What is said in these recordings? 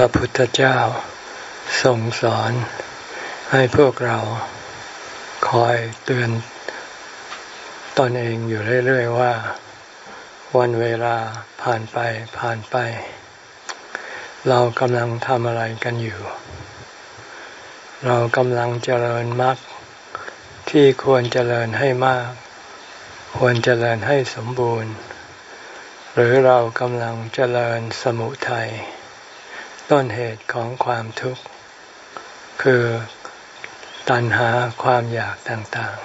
พระพุทธเจ้าทรงสอนให้พวกเราคอยเตือนตนเองอยู่เรื่อยๆว่า วันเวลาผ่านไปผ่านไป เรากำลังทำอะไรกันอยู่ เรากำลังเจริญมรรคที่ควรเจริญให้มาก ควรเจริญให้สมบูรณ์ หรือเรากำลังเจริญสมุทัย ต้นเหตุของความทุกข์ คือตัณหาความอยากต่าง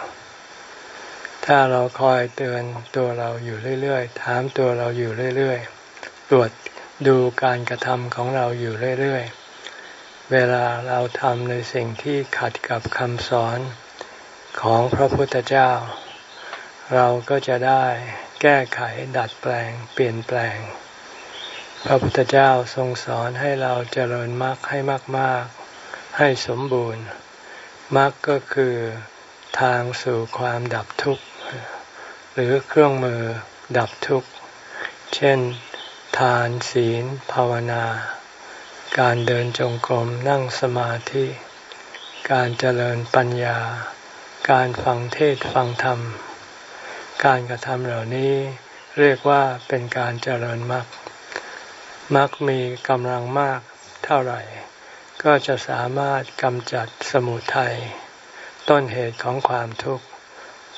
ๆ ถ้าเราคอยเตือนตัวเราอยู่เรื่อยๆ ถามตัวเราอยู่เรื่อยๆ ตรวจดูการกระทำของเราอยู่เรื่อยๆ เวลาเราทำในสิ่งที่ขัดกับคำสอนของพระพุทธเจ้า เราก็จะได้แก้ไขดัดแปลง เปลี่ยนแปลง พระพุทธเจ้าทรงสอนให้เราเจริญมรรคให้มากๆ ให้สมบูรณ์มรรคก็คือทางสู่ความดับทุกข์หรือเครื่องมือดับทุกข์ เช่น ทานศีล ภาวนา การเดินจงกรมนั่งสมาธิ การเจริญปัญญา การฟังเทศฟังธรรม การกระทำเหล่านี้เรียกว่าเป็นการเจริญมรรค มักมีกำลังมากเท่าไหร่ ก็จะสามารถกำจัดสมุทัยต้นเหตุของความทุกข์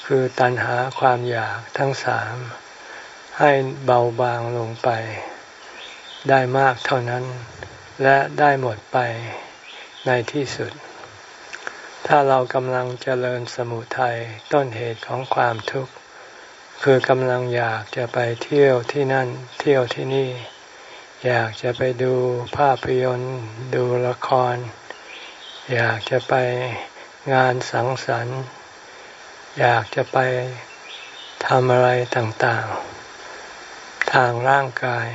คือตัณหาความอยากทั้งสาม ให้เบาบางลงไป ได้มากเท่านั้น และได้หมดไปในที่สุด ถ้าเรากำลังเจริญสมุทัยต้นเหตุของความทุกข์ คือกำลังอยากจะไปเที่ยวที่นั่นเที่ยวที่นี่ อยากจะไปดูภาพยนตร์ ดูละคร อยากจะไปงานสังสรรค์ อยากจะไปทำอะไรต่างๆ ทางร่างกาย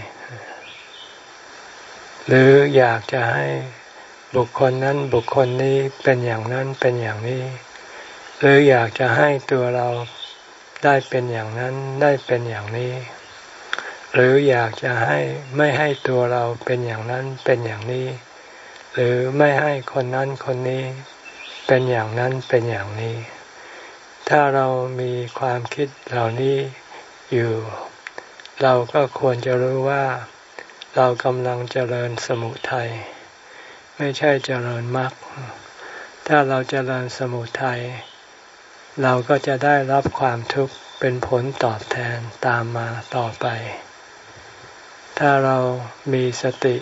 หรืออยากจะให้บุคคลนั้นบุคคลนี้เป็นอย่างนั้นเป็นอย่างนี้ หรืออยากจะให้ตัวเราได้เป็นอย่างนั้นได้เป็นอย่างนี้ หรืออยากจะให้ไม่ให้ตัวเราเป็นอย่างนั้นเป็นอย่างนี้ หรือไม่ให้คนนั้นคนนี้ เป็นอย่างนั้นเป็นอย่างนี้ ถ้าเรามีความคิดเหล่านี้อยู่ เราก็ควรจะรู้ว่า เรากำลังเจริญสมุทัยไม่ใช่เจริญมรรคถ้าเราเจริญสมุทัยเราก็จะได้รับความทุกข์เป็นผลตอบแทนตามมาต่อไป ถ้าเรามีสติ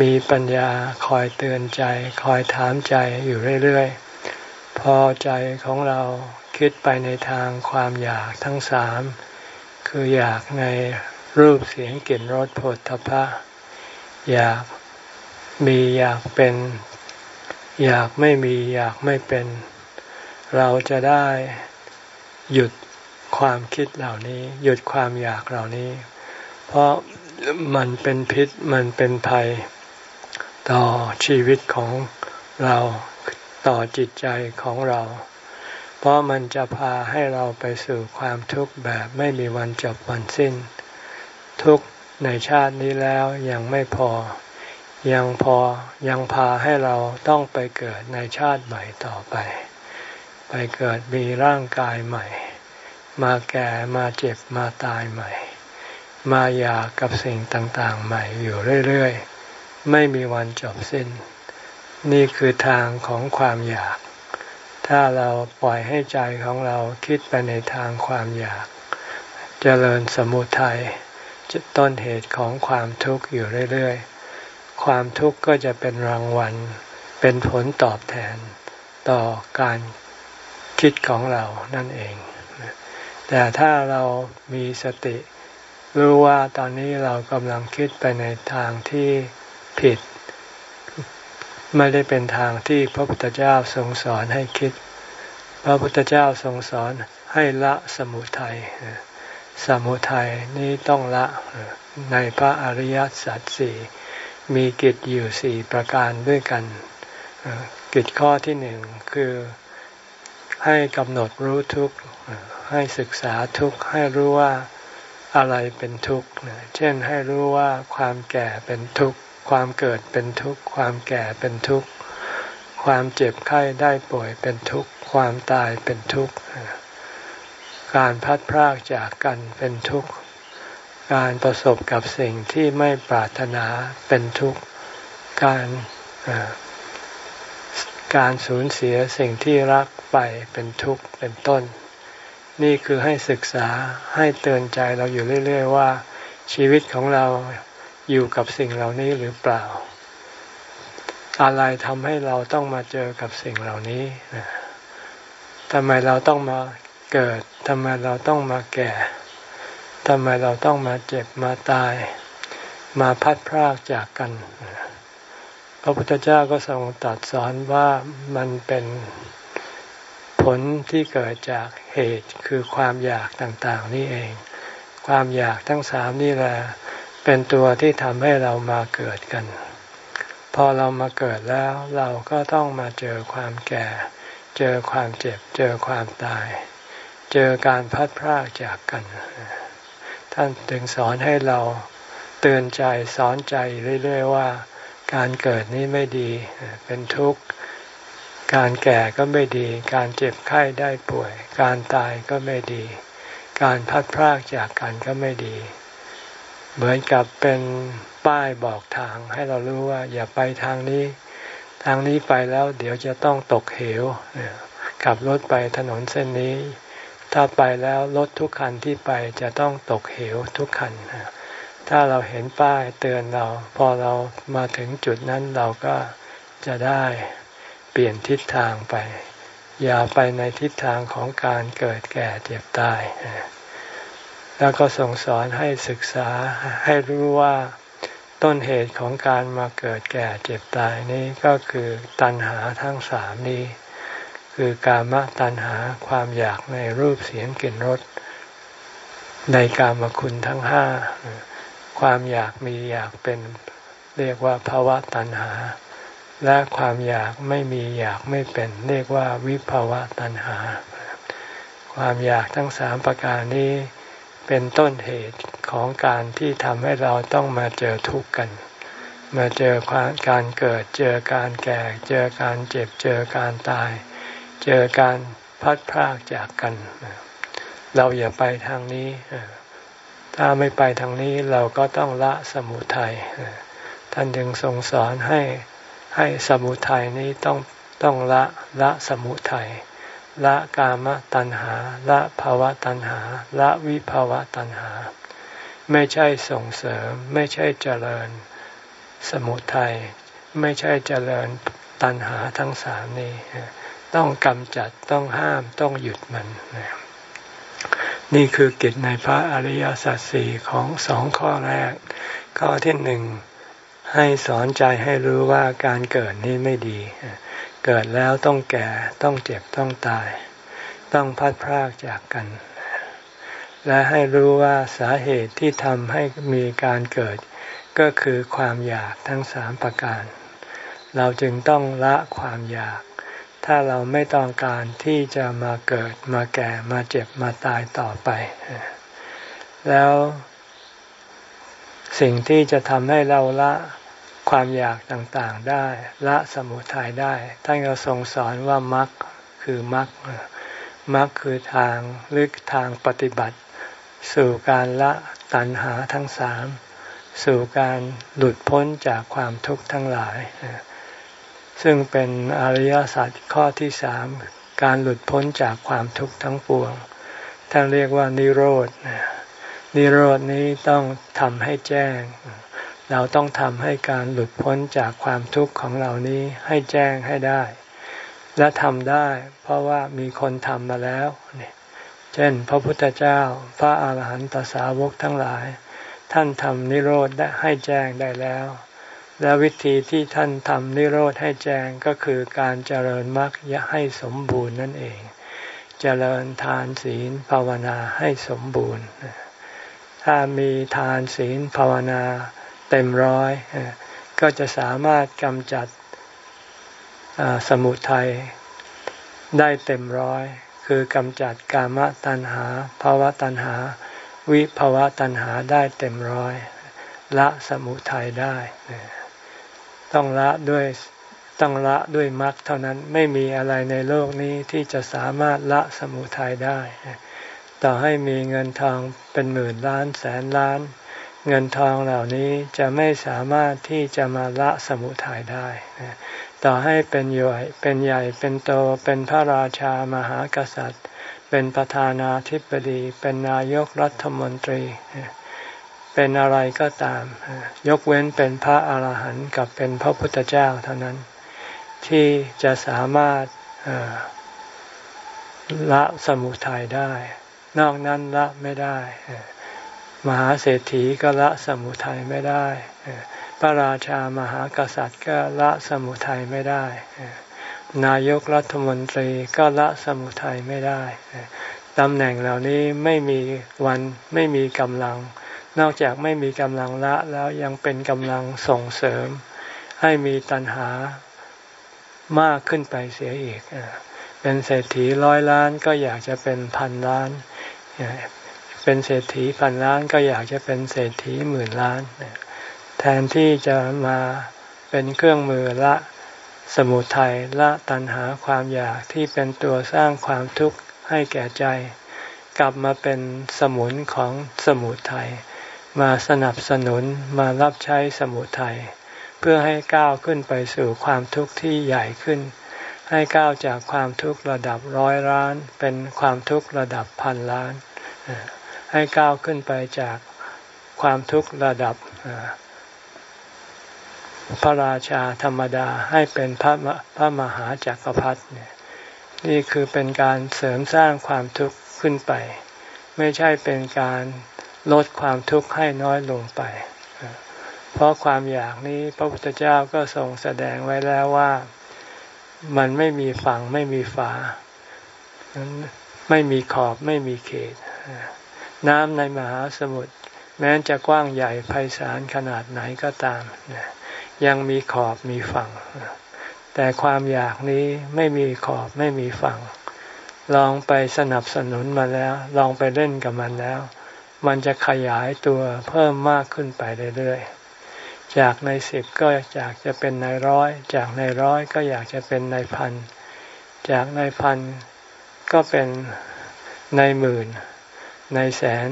มีปัญญาคอยเตือนใจ คอยถามใจอยู่เรื่อยๆ พอใจของเราคิดไปในทางความอยากทั้งสาม คืออยากในรูปเสียงกลิ่นรสผลทพะ อยากมีอยากเป็น อยากไม่มีอยากไม่เป็น เราจะได้หยุดความคิดเหล่านี้ หยุดความอยากเหล่านี้ เพราะ มันเป็นพิษมันเป็นภัย ต่อชีวิตของเราต่อจิตใจของเรา เพราะมันจะพาให้เราไปสู่ความทุกข์แบบไม่มีวันจบวันสิ้น ทุกในชาตินี้แล้วยังไม่พอ ยังพอยังพาให้เราต้องไปเกิดในชาติใหม่ต่อไป ไปเกิดมีร่างกายใหม่ มาแก่มาเจ็บมาตายใหม่ มาอยากกับสิ่งต่างๆ ใหม่อยู่เรื่อยๆ ไม่มีวันจบสิ้น นี่คือทางของความอยาก ถ้าเราปล่อยให้ใจของเราคิดไปในทางความอยากจเจริญสมุทัยจะต้นเหตุของความทุกข์อยู่เรื่อยๆ ความทุกข์ก็จะเป็นรางวัล เป็นผลตอบแทนต่อการคิดของเรานั่นเอง แต่ถ้าเรามีสติ รู้ว่าตอนนี้เรากำลังคิดไปในทางที่ผิด ไม่ได้เป็นทางที่พระพุทธเจ้าทรงสอนให้คิด พระพุทธเจ้าทรงสอนให้ละสมุทัยสมุทัยนี้ต้องละในพระอริยสัจสี่มีกิจอยู่สี่ประการด้วยกัน กิจข้อที่หนึ่งคือให้กำหนดรู้ทุกข์ให้ศึกษาทุกข์ให้รู้ว่า อะไรเป็นทุกข์ เช่นให้รู้ว่าความแก่เป็นทุกข์ ความเกิดเป็นทุกข์ ความแก่เป็นทุกข์ ความเจ็บไข้ได้ป่วยเป็นทุกข์ ความตายเป็นทุกข์ การพัดพรากจากกันเป็นทุกข์ การประสบกับสิ่งที่ไม่ปรารถนาเป็นทุกข์ การการสูญเสียสิ่งที่รักไปเป็นทุกข์เป็นต้น นี่คือให้ศึกษาให้เตือนใจเราอยู่เรื่อย ๆ ว่า ชีวิตของเราอยู่กับสิ่งเหล่านี้หรือเปล่า อะไรทำให้เราต้องมาเจอกับสิ่งเหล่านี้ทำไมเราต้องมาเกิดทำไมเราต้องมาแก่ทำไมเราต้องมาเจ็บมาตาย มาพัดพรากจากกัน พระพุทธเจ้าก็ทรงตรัสสอนว่ามันเป็น ผลที่เกิดจากเหตุคือความอยากต่างๆนี่เอง ความอยากทั้งสามนี่แหละเป็นตัวที่ทำให้เรามาเกิดกัน พอเรามาเกิดแล้วเราก็ต้องมาเจอความแก่ เจอความเจ็บ เจอความตาย เจอการพัดพรากจากกัน ท่านถึงสอนให้เราเตือนใจสอนใจเรื่อยๆว่า การเกิดนี้ไม่ดีเป็นทุกข์ การแก่ก็ไม่ดี การเจ็บไข้ได้ป่วย การตายก็ไม่ดี การพัดพรากจากกันก็ไม่ดี เหมือนกับเป็นป้ายบอกทางให้เรารู้ว่า อย่าไปทางนี้ ทางนี้ไปแล้ว เดี๋ยวจะต้องตกเหวขับรถไปถนนเส้นนี้ ถ้าไปแล้วรถทุกคันที่ไปจะต้องตกเหวทุกคันถ้าเราเห็นป้ายเตือนเรา พอเรามาถึงจุดนั้นเราก็จะได้ เปลี่ยนทิศทางไป อย่าไปในทิศทางของการเกิดแก่เจ็บตาย แล้วก็ส่งสอนให้ศึกษาให้รู้ว่าต้นเหตุของการมาเกิดแก่เจ็บตายนี้ก็คือตัณหาทั้งสามนี้ คือกามตัณหาความอยากในรูปเสียงกลิ่นรสในกามคุณทั้งห้า ความอยากมีอยากเป็นเรียกว่าภาวะตัณหา และความอยากไม่มีอยากไม่เป็น เรียกว่าวิภาวะตัณหา ความอยากทั้งสามประการนี้เป็นต้นเหตุของการที่ทำให้เราต้องมาเจอทุกข์กัน มาเจอการเกิด เจอการแก่ เจอการเจ็บ เจอการตาย เจอการพัดพรากจากกัน เราอย่าไปทางนี้ ถ้าไม่ไปทางนี้เราก็ต้องละสมุทัย ท่านจึงทรงสอนให้ ให้สมุทัยนี้ต้องต้องละละสมุทัยละกามตัณหา ละภาวะตัณหา ละวิภาวะตัณหา ไม่ใช่ส่งเสริม ไม่ใช่เจริญ สมุทัยไม่ใช่เจริญตัณหาทั้งสามนี้ต้องกำจัดต้องห้ามต้องหยุดมัน นี่คือกิจในพระอริยสัจสี่ของสองข้อแรก ข้อที่หนึ่ง ให้สอนใจให้รู้ว่าการเกิดนี้ไม่ดี เกิดแล้วต้องแก่ต้องเจ็บต้องตาย ต้องพัดพรากจากกัน และให้รู้ว่าสาเหตุที่ทำให้มีการเกิด ก็คือความอยากทั้งสามประการ เราจึงต้องละความอยาก ถ้าเราไม่ต้องการที่จะมาเกิดมาแก่มาเจ็บมาตายต่อไป แล้วสิ่งที่จะทำให้เราละ ความอยากต่างๆได้ ละสมุทัยได้ ท่านก็ทรงสอนว่ามรรคคือมรรคมรรคคือทางลึกทางปฏิบัติ สู่การละตัณหาทั้งสามสู่การหลุดพ้นจากความทุกข์ทั้งหลาย ซึ่งเป็นอริยสัจข้อที่สามการหลุดพ้นจากความทุกข์ทั้งปวงท่านเรียกว่านิโรธนิโรดนี้ต้องทำให้แจ้ง เราต้องทำให้การหลุดพ้นจากความทุกข์ของเรานี้ให้แจ้งให้ได้ และทำได้ เพราะว่ามีคนทำมาแล้วเช่น พระพุทธเจ้า พระอาหารหันตสาวกทั้งหลาย ท่านทำนิโรธได้ให้แจ้งได้แล้ว และวิธีที่ท่านทำนิโรธให้แจ้งก็คือการเจริญมรรคให้สมบูรณ์นั่นเอง เจริญทานศีลภาวนาให้สมบูรณ์ ถ้ามีทานศีลภาวนา เต็มร้อย ก็จะสามารถกำจัดสมุทัยได้เต็มร้อย คือกำจัดกามตัณหาภาวะตัณหา วิภาวะตัณหาได้เต็มร้อย ละสมุทัยได้ ต้องละด้วยต้องละด้วยมรรคเท่านั้นไม่มีอะไรในโลกนี้ที่จะสามารถละสมุทัยได้ ต่อให้มีเงินทองเป็นหมื่นล้านแสนล้าน เงินทองเหล่านี้จะไม่สามารถที่จะมาละสมุทัยได้ต่อให้เป็นใหญ่เป็นใหญ่เป็นโตเป็นพระราชามหากษัตริย์ เป็นประธานาธิบดี เป็นนายกรัฐมนตรี เป็นอะไรก็ตาม ยกเว้นเป็นพระอาหารหันต์กับเป็นพระพุทธเจ้าเท่านั้น ที่จะสามารถละสมุทัยได้ นอกนั้นละไม่ได้ มหาเศรษฐีก็ละสมุทัยไม่ได้ พระราชามหากษัตริย์ก็ละสมุทัยไม่ได้ นายกรัฐมนตรีก็ละสมุทัยไม่ได้ตำแหน่งเหล่านี้ไม่มีวันไม่มีกำลัง นอกจากไม่มีกำลังละแล้วยังเป็นกำลังส่งเสริม ให้มีตัณหามากขึ้นไปเสียอีก เป็นเศรษฐีร้อยล้านก็อยากจะเป็นพันล้าน เป็นเศรษฐีพันล้านก็อยากจะเป็นเศรษฐีหมื่นล้าน แทนที่จะมาเป็นเครื่องมือละสมุทัยละตัณหาความอยากที่เป็นตัวสร้างความทุกข์ให้แก่ใจ กลับมาเป็นสมุนของสมุทัยมาสนับสนุนมารับใช้สมุทัยเพื่อให้ก้าวขึ้นไปสู่ความทุกข์ที่ใหญ่ขึ้น ให้ก้าวจากความทุกข์ระดับร้อยล้าน เป็นความทุกข์ระดับพันล้าน ให้ก้าวขึ้นไปจากความทุกข์ระดับพระราชาธรรมดาให้เป็นพระพระมหาจากักรพรรดินี่คือเป็นการเสริมสร้างความทุกข์ขึ้นไป ไม่ใช่เป็นการลดความทุกข์ให้น้อยลงไป เพราะความอยากนี้พระพุทธเจ้าก็ทรงแสดงไว้แล้วว่ามันไม่มีฝั่งไม่มีฝา ไม่มีขอบไม่มีเขต น้ำในมหาสมุทรแม้จะกว้างใหญ่ไพศาลขนาดไหนก็ตาม ยังมีขอบมีฝั่ง แต่ความอยากนี้ไม่มีขอบไม่มีฝั่ง ลองไปสนับสนุนมาแล้ว ลองไปเล่นกับมันแล้ว มันจะขยายตัวเพิ่มมากขึ้นไปเรื่อยๆ จากในสิบก็อยากจะเป็นในร้อย จากในร้อยก็อยากจะเป็นในพัน จากในพันก็เป็นในหมื่น ในแสน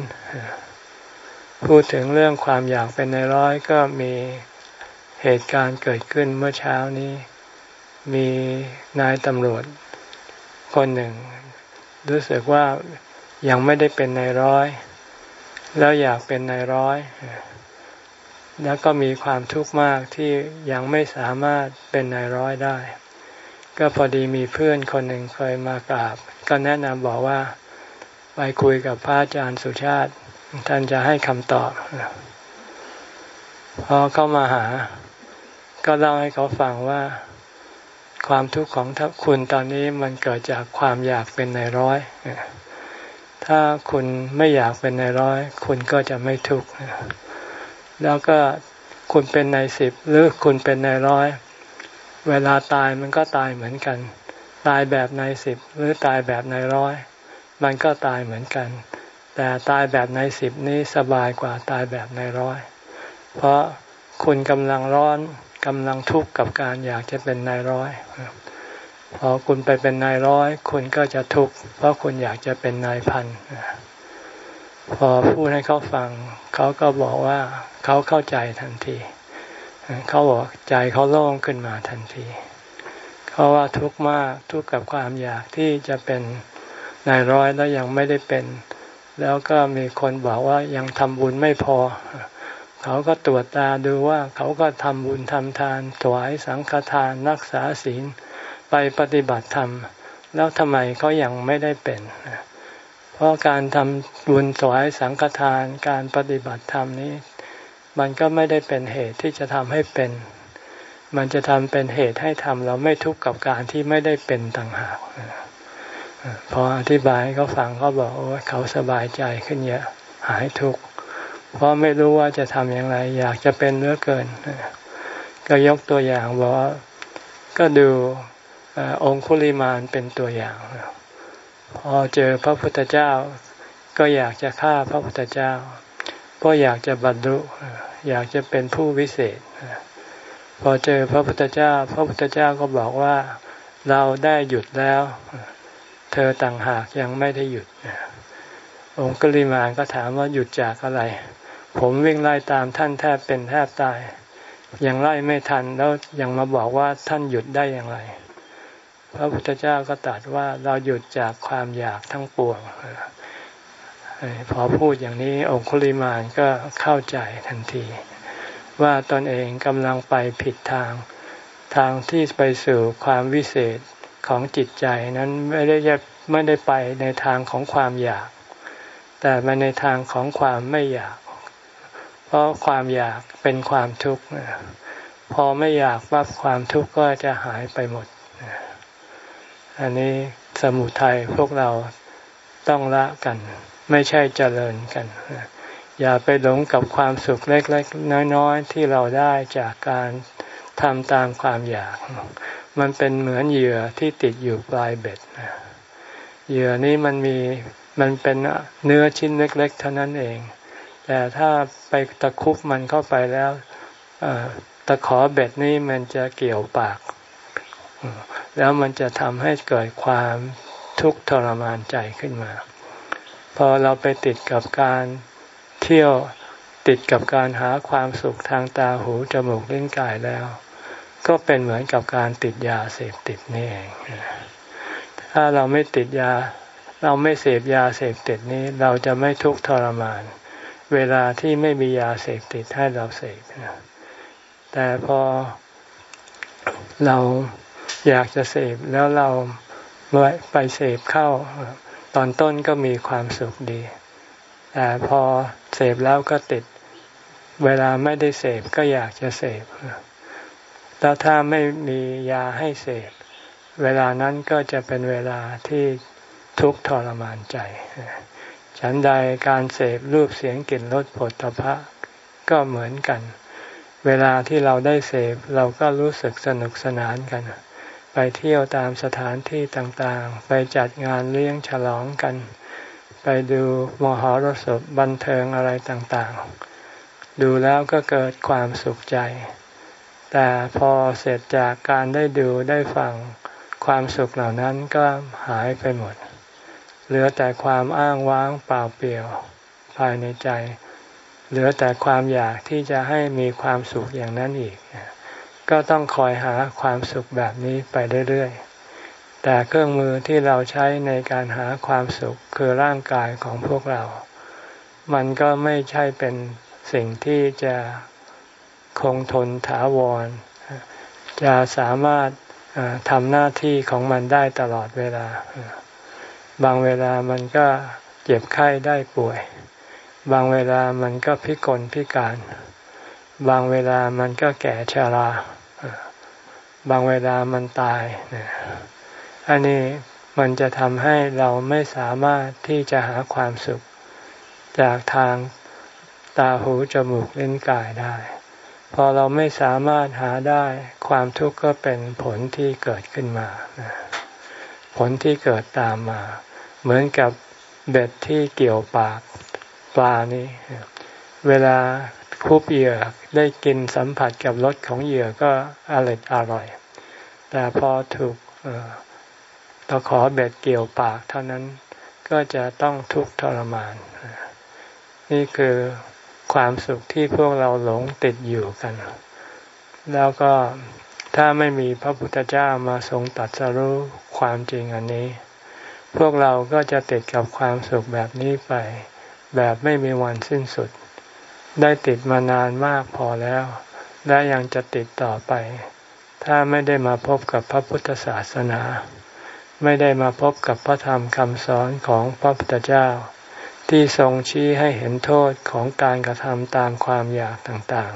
พูดถึงเรื่องความอยากเป็นในร้อยก็มีเหตุการณ์เกิดขึ้นเมื่อเช้านี้ มีนายตำรวจคนหนึ่ง รู้สึกว่ายังไม่ได้เป็นในร้อย แล้วอยากเป็นนายร้อย แล้วก็มีความทุกข์มากที่ยังไม่สามารถเป็นนายร้อยได้ ก็พอดีมีเพื่อนคนหนึ่งเคยมากราบ ก็แนะนำบอกว่า ไปคุยกับพระอาจารย์สุชาติ ท่านจะให้คำตอบพอเข้ามาหา ก็เล่าให้เขาฟังว่า ความทุกข์ของคุณตอนนี้มันเกิดจากความอยากเป็นในร้อย ถ้าคุณไม่อยากเป็นในร้อย คุณก็จะไม่ทุกข์แล้วก็คุณเป็นในสิบหรือคุณเป็นในร้อย เวลาตายมันก็ตายเหมือนกัน ตายแบบในสิบหรือตายแบบในร้อย มันก็ตายเหมือนกัน แต่ตายแบบในสิบนี้สบายกว่าตายแบบในร้อย เพราะคุณกำลังร้อนกำลังทุกข์กับการอยากจะเป็นนายร้อย พอคุณไปเป็นนายร้อย คุณก็จะทุกข์เพราะคุณอยากจะเป็นนายพันพอพูดให้เขาฟัง เขาก็บอกว่าเขาเข้าใจทันทีเขาบอกใจเขาโล่งขึ้นมาทันที เขาว่าทุกข์มากทุกข์กับความอยากที่จะเป็น นายร้อยแล้วยังไม่ได้เป็น แล้วก็มีคนบอกว่ายังทำบุญไม่พอ เขาก็ตรวจตาดูว่าเขาก็ทำบุญทำทานถวายสังฆทานรักษาศีลไปปฏิบัติธรรม แล้วทำไมเขายังไม่ได้เป็น เพราะการทำบุญสวายสังฆทานการปฏิบัติธรรมนี้ มันก็ไม่ได้เป็นเหตุที่จะทำให้เป็น มันจะทำเป็นเหตุให้ทำเราไม่ทุกข์กับการที่ไม่ได้เป็นต่างหาก พออธิบายเขาฟังเขาบอกโอ้เขาสบายใจขึ้นเยอะหายทุกข์เพราะไม่รู้ว่าจะทำอย่างไร อยากจะเป็นเนื้อเกิน ก็ยกตัวอย่างบอกก็ดูองคุลิมานเป็นตัวอย่าง พอเจอพระพุทธเจ้า ก็อยากจะฆ่าพระพุทธเจ้า เพราะอยากจะบรรลุอยากจะเป็นผู้วิเศษ พอเจอพระพุทธเจ้า พระพุทธเจ้าก็บอกว่าเราได้หยุดแล้ว เธอต่างหากยังไม่ได้หยุด องค์กลิมานก็ถามว่าหยุดจากอะไร ผมวิ่งไล่ตามท่านแทบเป็นแทบตาย ยังไล่ไม่ทันแล้วยังมาบอกว่าท่านหยุดได้อย่างไร พระพุทธเจ้าก็ตรัสว่าเราหยุดจากความอยากทั้งปวงพอพูดอย่างนี้องคุลิมานก็เข้าใจทันที ว่าตนเองกำลังไปผิดทาง ทางที่ไปสู่ความวิเศษ ของจิตใจนั้นไม่ได้ไม่ได้ไปในทางของความอยาก แต่มาในทางของความไม่อยาก เพราะความอยากเป็นความทุกข์พอไม่อยากว่าความทุกข์ก็จะหายไปหมด อันนี้สมุทัยพวกเราต้องละกัน ไม่ใช่เจริญกัน อย่าไปหลงกับความสุขเล็กๆ น้อยๆ ที่เราได้จากการทำตามความอยาก มันเป็นเหมือนเหยื่อที่ติดอยู่ปลายเบ็ดเหยื่อนี้มันมีมันเป็นเนื้อชิ้นเล็ก ๆ เท่านั้นเอง แต่ถ้าไปตะคุบมันเข้าไปแล้วตะขอเบ็ดนี้มันจะเกี่ยวปาก แล้วมันจะทำให้เกิดความทุกข์ทรมานใจขึ้นมา พอเราไปติดกับการเที่ยวติดกับการหาความสุขทางตาหูจมูกลิ้นกายแล้ว ก็เป็นเหมือนกับการติดยาเสพติดนี่เอง ถ้าเราไม่ติดยา เราไม่เสพยาเสพติดนี้ เราจะไม่ทุกข์ทรมาน เวลาที่ไม่มียาเสพติดให้เราเสพแต่พอเราอยากจะเสพแล้วเราไปเสพเข้า ตอนต้นก็มีความสุขดี แต่พอเสพแล้วก็ติด เวลาไม่ได้เสพก็อยากจะเสพ แล้วถ้าไม่มียาให้เสพเวลานั้นก็จะเป็นเวลาที่ทุกข์ทรมานใจ ฉันใดการเสพรูปเสียงกลิ่นรสผลตภะก็เหมือนกัน เวลาที่เราได้เสพเราก็รู้สึกสนุกสนานกัน ไปเที่ยวตามสถานที่ต่างๆ ไปจัดงานเลี้ยงฉลองกัน ไปดูมหรสพบันเทิงอะไรต่างๆ ดูแล้วก็เกิดความสุขใจ แต่พอเสร็จจากการได้ดูได้ฟังความสุขเหล่านั้นก็หายไปหมด เหลือแต่ความอ้างว้างเปล่าเปลี่ยวภายในใจ เหลือแต่ความอยากที่จะให้มีความสุขอย่างนั้นอีก ก็ต้องคอยหาความสุขแบบนี้ไปเรื่อยๆ แต่เครื่องมือที่เราใช้ในการหาความสุขคือร่างกายของพวกเรา มันก็ไม่ใช่เป็นสิ่งที่จะ คงทนถาวร จะสามารถทำหน้าที่ของมันได้ตลอดเวลา บางเวลามันก็เจ็บไข้ได้ป่วย บางเวลามันก็พิกลพิการ บางเวลามันก็แก่ชรา บางเวลามันตาย อันนี้มันจะทำให้เราไม่สามารถที่จะหาความสุข จากทางตาหูจมูกเลิ้นกายได้ พอเราไม่สามารถหาได้ความทุกข์ก็เป็นผลที่เกิดขึ้นมา ผลที่เกิดตามมา เหมือนกับเบ็ดที่เกี่ยวปากปลานี้ เวลาคุบเหยื่อได้กินสัมผัสกับรสของเหยื่อก็อร่อยอร่อย แต่พอถูกตะขอเบ็ดเกี่ยวปากเท่านั้นก็จะต้องทุกข์ทรมาน นี่คือ ความสุขที่พวกเราหลงติดอยู่กัน แล้วก็ถ้าไม่มีพระพุทธเจ้ามาทรงตัดสรู้ความจริงอันนี้ พวกเราก็จะติดกับความสุขแบบนี้ไป แบบไม่มีวันสิ้นสุด ได้ติดมานานมากพอแล้ว และยังจะติดต่อไป ถ้าไม่ได้มาพบกับพระพุทธศาสนา ไม่ได้มาพบกับพระธรรมคำสอนของพระพุทธเจ้า ที่ทรงชี้ให้เห็นโทษของการกระทำตามความอยากต่าง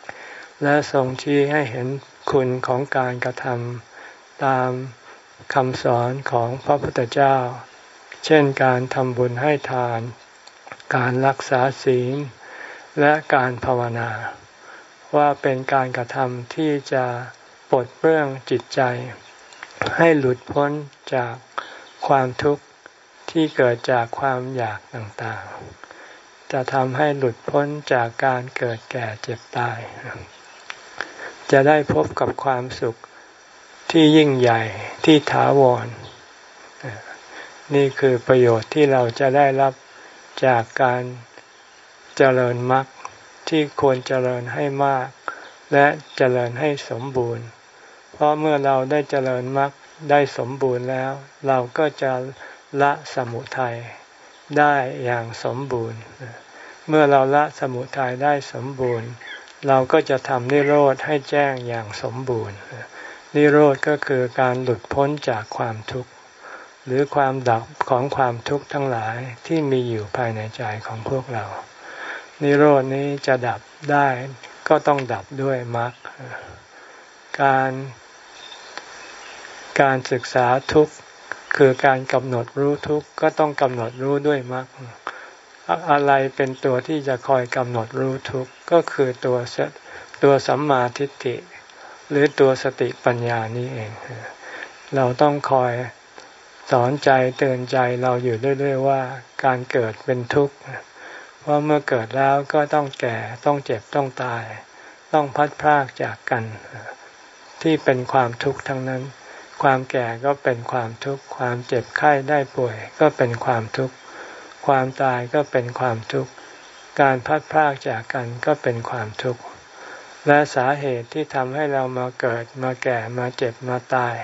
ๆ และทรงชี้ให้เห็นคุณของการกระทำตามคำสอนของพระพุทธเจ้า เช่นการทำบุญให้ทาน การรักษาศีล และการภาวนา ว่าเป็นการกระทำที่จะปลดเปลื้องจิตใจ ให้หลุดพ้นจากความทุกข์ ที่เกิดจากความอยากต่างๆ จะทำให้หลุดพ้นจากการเกิดแก่เจ็บตาย จะได้พบกับความสุขที่ยิ่งใหญ่ที่ถาวร นี่คือประโยชน์ที่เราจะได้รับจากการเจริญมรรคที่ควรเจริญให้มาก และเจริญให้สมบูรณ์ เพราะเมื่อเราได้เจริญมรรคได้สมบูรณ์แล้ว เราก็จะ ละสมุทัยได้อย่างสมบูรณ์ เมื่อเราละสมุทัยได้สมบูรณ์ เราก็จะทำนิโรธให้แจ้งอย่างสมบูรณ์ นิโรธก็คือการหลุดพ้นจากความทุกข์ หรือความดับของความทุกข์ทั้งหลายที่มีอยู่ภายในใจของพวกเรา นิโรดนี้จะดับได้ก็ต้องดับด้วยมรรคการการศึกษาทุกข์ คือการกำหนดรู้ทุกข์ก็ต้องกำหนดรู้ด้วยมรรคอะไรเป็นตัวที่จะคอยกำหนดรู้ทุกข์ก็คือตัวตัวสัมมาทิฏฐิ หรือตัวสติปัญญานี้เอง เราต้องคอยสอนใจเตือนใจเราอยู่เรื่อยๆว่า การเกิดเป็นทุกข์เพราเมื่อเกิดแล้วก็ต้องแก่ต้องเจ็บต้องตาย ต้องพัดพรากจากกัน ที่เป็นความทุกข์ทั้งนั้น ความแก่ก็เป็นความทุกข์ ความเจ็บไข้ได้ป่วย ก็เป็นความทุกข์ ความตายก็เป็นความทุกข์ การพัดพรากจากกันก็เป็นความทุกข์ และสาเหตุที่ทำให้เรามาเกิดมาแก่มาเจ็บมาตาย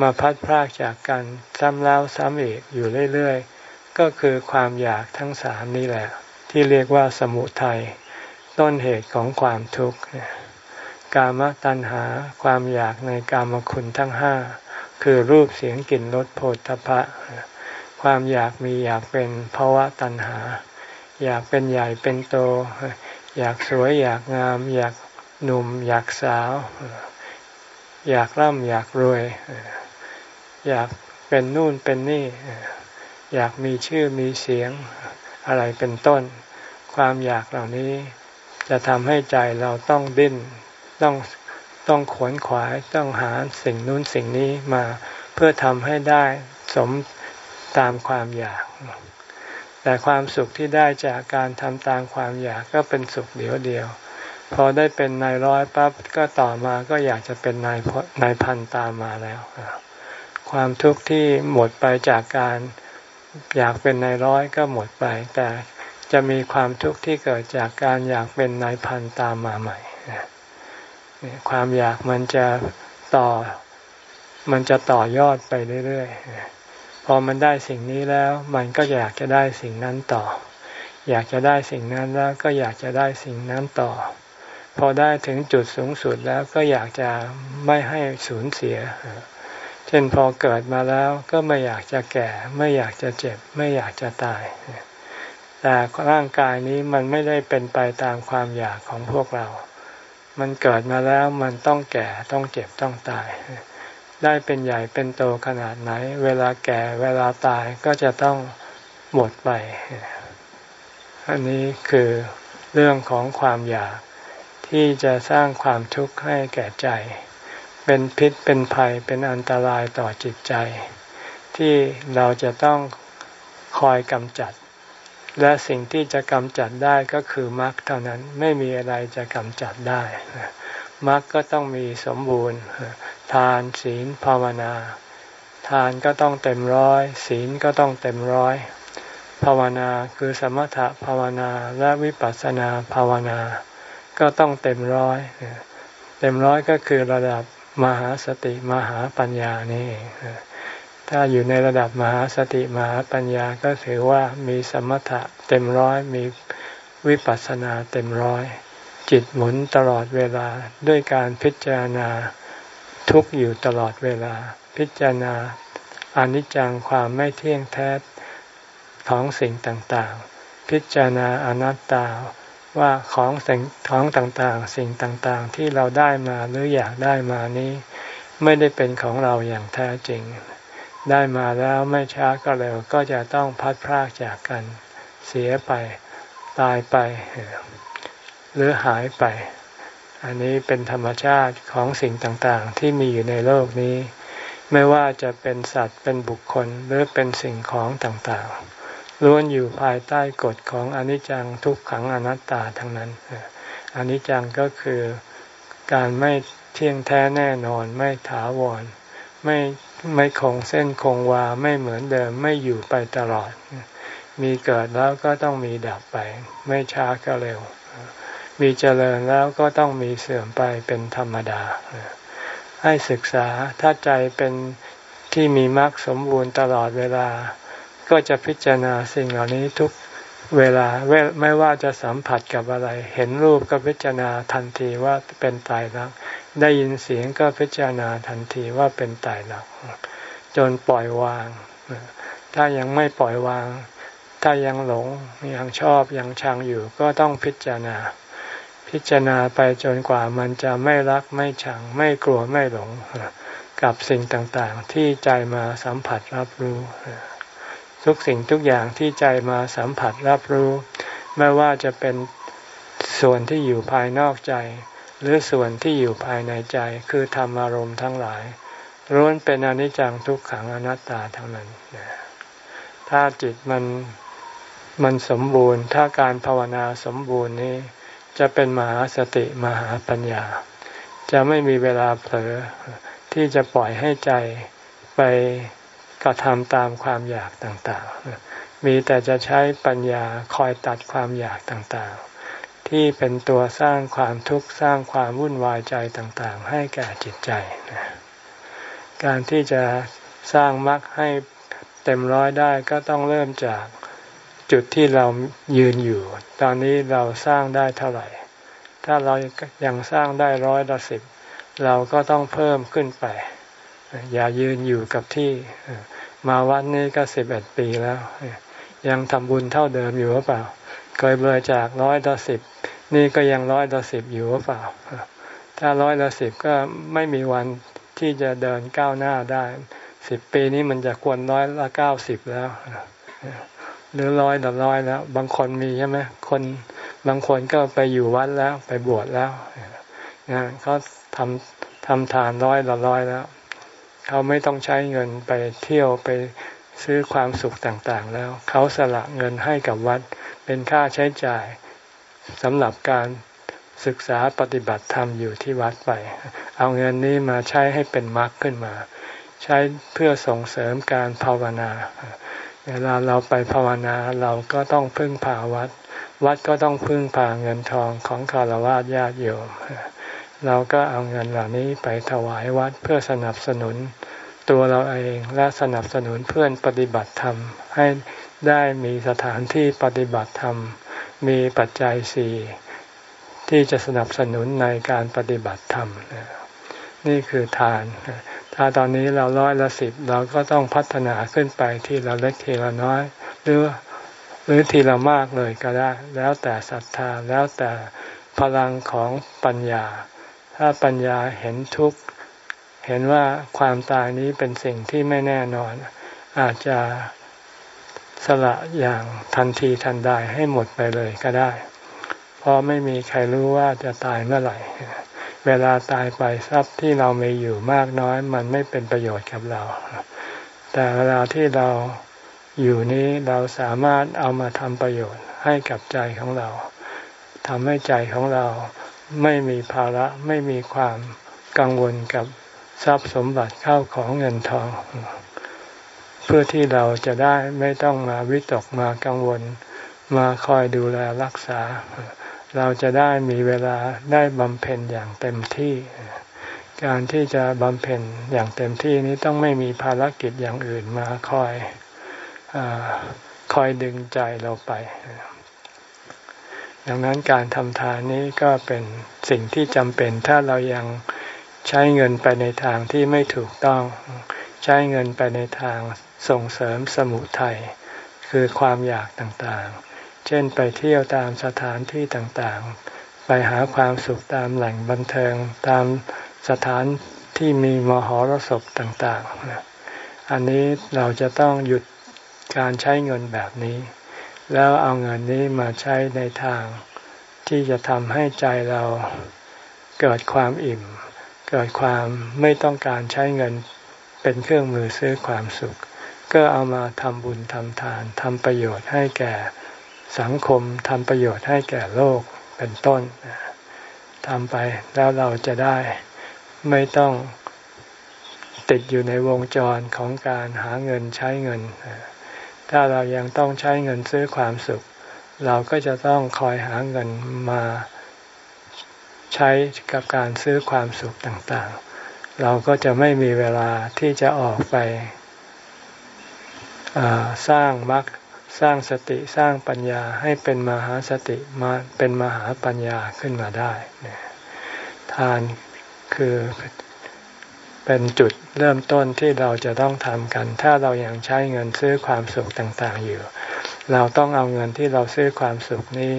มาพัดพรากจากกันซ้ำแล้วซ้ำอีกอยู่เรื่อยๆ ก็คือความอยากทั้งสามนี่แหละ ที่เรียกว่าสมุทัยต้นเหตุของความทุกข์ กามตัณหาความอยากในกามคุณทั้งห้าคือรูปเสียงกลิ่นรสโผฏฐพะ ความอยากมีอยากเป็นภาวะตัณหา อยากเป็นใหญ่เป็นโต อยากสวยอยากงาม อยากหนุ่ม อยากสาว อยากร่ำอยากรวย อยากเป็นนู่นเป็นนี่ อยากมีชื่อมีเสียงอะไรเป็นต้น ความอยากเหล่านี้จะทำให้ใจเราต้องดิ้น ต้องต้องขวนขวายต้องหาสิ่งนู้นสิ่งนี้มาเพื่อทำให้ได้สมตามความอยาก แต่ความสุขที่ได้จากการทำตามความอยากก็เป็นสุขเดียวเดียว พอได้เป็นนายร้อยปั๊บก็ต่อมาก็อยากจะเป็นนายนายพันตามมาแล้ว ความทุกข์ที่หมดไปจากการอยากเป็นนายร้อยก็หมดไป แต่จะมีความทุกข์ที่เกิดจากการอยากเป็นนายพันตามมาใหม่ ความอยากมันจะต่อ มันจะต่อยอดไปเรื่อยๆ พอมันได้สิ่งนี้แล้ว มันก็อยากจะได้สิ่งนั้นต่อ อยากจะได้สิ่งนั้นแล้ว ก็อยากจะได้สิ่งนั้นต่อ พอได้ถึงจุดสูงสุดแล้วก็อยากจะไม่ให้สูญเสีย เช่นพอเกิดมาแล้วก็ไม่อยากจะแก่ ไม่อยากจะเจ็บ ไม่อยากจะตาย แต่ร่างกายนี้มันไม่ได้เป็นไปตามความอยากของพวกเรา มันเกิดมาแล้วมันต้องแก่ต้องเจ็บต้องตาย ได้เป็นใหญ่เป็นโตขนาดไหน เวลาแก่เวลาตายก็จะต้องหมดไป อันนี้คือเรื่องของความอยากที่จะสร้างความทุกข์ให้แก่ใจ เป็นพิษเป็นภัยเป็นอันตรายต่อจิตใจ ที่เราจะต้องคอยกำจัด และสิ่งที่จะกำจัดได้ก็คือมรรคเท่านั้นไม่มีอะไรจะกำจัดได้มรรคก็ต้องมีสมบูรณ์ ทานศีลภาวนา ทานก็ต้องเต็มร้อย ศีลก็ต้องเต็มร้อย ภาวนาคือสมถะภาวนาและวิปัสสนาภาวนา ก็ต้องเต็มร้อยเต็มร้อยก็คือระดับมหาสติมหาปัญญานี่เอง ถ้าอยู่ในระดับมหาสติมหาปัญญาก็ถือว่ามีสมถะเต็มร้อยมีวิปัสสนาเต็มร้อย จิตหมุนตลอดเวลาด้วยการพิจารณาทุกอยู่ตลอดเวลา พิจารณาอนิจจังความไม่เที่ยงแท้ของสิ่งต่างๆ พิจารณาอนัตตาว่าของสิ่งของต่างๆ สิ่งต่างๆ ที่เราได้มาหรืออยากได้มานี้ ไม่ได้เป็นของเราอย่างแท้จริง ได้มาแล้วไม่ช้าก็เร็วก็จะต้องพัดพรากจากกัน เสียไป ตายไป หรือหายไป อันนี้เป็นธรรมชาติของสิ่งต่างๆ ที่มีอยู่ในโลกนี้ ไม่ว่าจะเป็นสัตว์เป็นบุคคลหรือเป็นสิ่งของต่างๆล้วนอยู่ภายใต้กฎของอนิจจังทุกขังอนัตตาทั้งนั้นอนิจจังก็คือการไม่เที่ยงแท้แน่นอนไม่ถาวรไม่ ไม่คงเส้นคงวาไม่เหมือนเดิมไม่อยู่ไปตลอด มีเกิดแล้วก็ต้องมีดับไป ไม่ช้าก็เร็ว มีเจริญแล้วก็ต้องมีเสื่อมไปเป็นธรรมดา ให้ศึกษาถ้าใจเป็นที่มีมรรคสมบูรณ์ตลอดเวลา ก็จะพิจารณาสิ่งเหล่านี้ทุก เวลาไม่ว่าจะสัมผัสกับอะไร เห็นรูปก็พิจารณาทันทีว่าเป็นตายรักได้ยินเสียงก็พิจารณาทันทีว่าเป็นตายรักจนปล่อยวาง ถ้ายังไม่ปล่อยวาง ถ้ายังหลงยังชอบยังชังอยู่ก็ต้องพิจารณา พิจารณาไปจนกว่ามันจะไม่รักไม่ชัง ไม่กลัวไม่หลง กับสิ่งต่างๆ ที่ใจมาสัมผัสรับรู้ ทุกสิ่งทุกอย่างที่ใจมาสัมผัสรับรู้ ไม่ว่าจะเป็นส่วนที่อยู่ภายนอกใจ หรือส่วนที่อยู่ภายในใจคือธรรมอารมณ์ทั้งหลายล้วนเป็นอนิจจังทุกขังอนัตตาทั้งนั้นถ้าจิตมันมันสมบูรณ์ ถ้าการภาวนาสมบูรณ์นี้ จะเป็นมหาสติมหาปัญญา จะไม่มีเวลาเผลอที่จะปล่อยให้ใจไป กระทำตามความอยากต่างๆ มีแต่จะใช้ปัญญาคอยตัดความอยากต่างๆ ที่เป็นตัวสร้างความทุกข์สร้างความวุ่นวายใจต่างๆ ให้แก่จิตใจการที่จะสร้างมรรคให้เต็มร้อยได้ก็ต้องเริ่มจากจุดที่เรายืนอยู่ ตอนนี้เราสร้างได้เท่าไหร่ ถ้าเรายังสร้างได้ร้อยละสิบเราก็ต้องเพิ่มขึ้นไป อย่ายืนอยู่กับที่ มาวัดนี้ก็สิบเอ็ดปีแล้ว ยังทำบุญเท่าเดิมอยู่หรือเปล่า เคยเบริจากร้อยต่อสิบนี่ก็ยังร้อยต่อสิบอยู่หรือเปล่า ถ้าร้อยต่อสิบก็ไม่มีวันที่จะเดินก้าวหน้าได้สิบปีนี้มันจะควรร้อยละเก้าสิบแล้วหรือร้อยต่อร้อยแล้ว บางคนมีใช่ไหมคนบางคนก็ไปอยู่วัดแล้วไปบวชแล้วนะเขาทำทำทานร้อยละร้อยแล้ว เขาไม่ต้องใช้เงินไปเที่ยวไปซื้อความสุขต่างๆ แล้ว เขาสละเงินให้กับวัดเป็นค่าใช้จ่ายสำหรับการศึกษาปฏิบัติธรรมอยู่ที่วัดไป เอาเงินนี้มาใช้ให้เป็นมรรคขึ้นมา ใช้เพื่อส่งเสริมการภาวนา เวลาเราไปภาวนาเราก็ต้องพึ่งพาวัด วัดก็ต้องพึ่งพาเงินทองของคารวะญาติโยม เราก็เอาเงินเหล่านี้ไปถวายวัดเพื่อสนับสนุนตัวเราเองและสนับสนุนเพื่อนปฏิบัติธรรม ให้ได้มีสถานที่ปฏิบัติธรรม มีปัจจัยสี่ที่จะสนับสนุนในการปฏิบัติธรรม นี่คือทาน ถ้าตอนนี้เราร้อยละสิบเราก็ต้องพัฒนาขึ้นไปทีละเล็กทีละน้อย หรือหรือทีละมากเลยก็ได้ แล้วแต่ศรัทธาแล้วแต่พลังของปัญญา ถ้าปัญญาเห็นทุกข์ เห็นว่าความตายนี้เป็นสิ่งที่ไม่แน่นอน อาจจะสละอย่างทันทีทันใดให้หมดไปเลยก็ได้ เพราะไม่มีใครรู้ว่าจะตายเมื่อไหร่ เวลาตายไปทรัพย์ที่เรามีอยู่มากน้อย มันไม่เป็นประโยชน์กับเรา แต่เวลาที่เราอยู่นี้เราสามารถเอามาทำประโยชน์ให้กับใจของเราทำให้ใจของเรา ไม่มีภาระไม่มีความกังวลกับทรัพย์สมบัติเข้าของเงินทอง เพื่อที่เราจะได้ไม่ต้องมาวิตกมากังวล มาคอยดูแลรักษา เราจะได้มีเวลาได้บำเพ็ญอย่างเต็มที่ การที่จะบำเพ็ญอย่างเต็มที่นี้ต้องไม่มีภารกิจอย่างอื่นมาคอยอคอยดึงใจเราไป ดังนั้นการทำทานนี้ก็เป็นสิ่งที่จำเป็น ถ้าเรายังใช้เงินไปในทางที่ไม่ถูกต้อง ใช้เงินไปในทางส่งเสริมสมุทัยคือความอยากต่างๆ เช่นไปเที่ยวตามสถานที่ต่างๆ ไปหาความสุขตามแหล่งบันเทิงตามสถานที่มีมหรสพต่างๆ อันนี้เราจะต้องหยุดการใช้เงินแบบนี้ แล้วเอาเงินนี้มาใช้ในทางที่จะทำให้ใจเราเกิดความอิ่ม เกิดความไม่ต้องการใช้เงินเป็นเครื่องมือซื้อความสุข ก็เอามาทำบุญทำทานทำประโยชน์ให้แก่สังคมทำประโยชน์ให้แก่โลกเป็นต้นทำไปแล้วเราจะได้ไม่ต้องติดอยู่ในวงจรของการหาเงินใช้เงิน ถ้าเรายังต้องใช้เงินซื้อความสุข เราก็จะต้องคอยหาเงินมาใช้กับการซื้อความสุขต่างๆ เราก็จะไม่มีเวลาที่จะออกไปสร้างมรรคสร้างสติสร้างปัญญาให้เป็นมหาสติมาเป็นมหาปัญญาขึ้นมาได้ ทานคือ เป็นจุดเริ่มต้นที่เราจะต้องทำกัน ถ้าเรายัางใช้เงินซื้อความสุขต่างๆอยู่ เราต้องเอาเงินที่เราซื้อความสุขนี้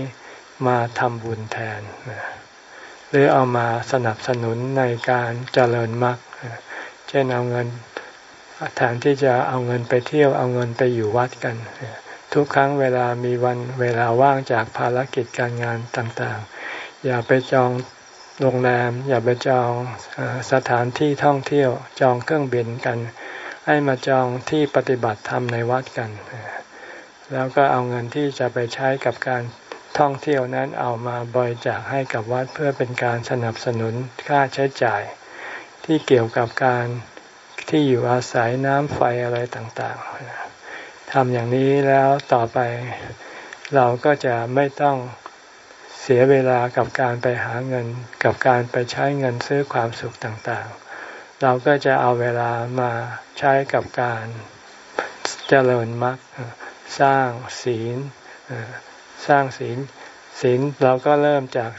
มาทำบุญแทน หรือเอามาสนับสนุนในการเจริญมรรคเช่นเอาเงินแทนที่จะเอาเงินไปเที่ยวเอาเงินไปอยู่วัดกัน ทุกครั้งเวลามีวันเวลาว่างจากภารกิจการงานต่างๆ อย่าไปจอง โรงแรม อย่าไปจองสถานที่ท่องเที่ยว จองเครื่องบินกัน ให้มาจองที่ปฏิบัติธรรมในวัดกัน แล้วก็เอาเงินที่จะไปใช้กับการท่องเที่ยวนั้นเอามาบริจาคให้กับวัดเพื่อเป็นการสนับสนุนค่าใช้จ่าย ที่เกี่ยวกับการที่อยู่อาศัยน้ำไฟอะไรต่างๆทำอย่างนี้แล้วต่อไปเราก็จะไม่ต้อง สียเวลากับการไปหาเงิน กับการไปใช้เงินซื้อความสุขต่างๆ เราก็จะเอาเวลามาใช้กับการเจริญมรรคสร้างศีลสร้างศีลศีลเราก็เริ่มจาก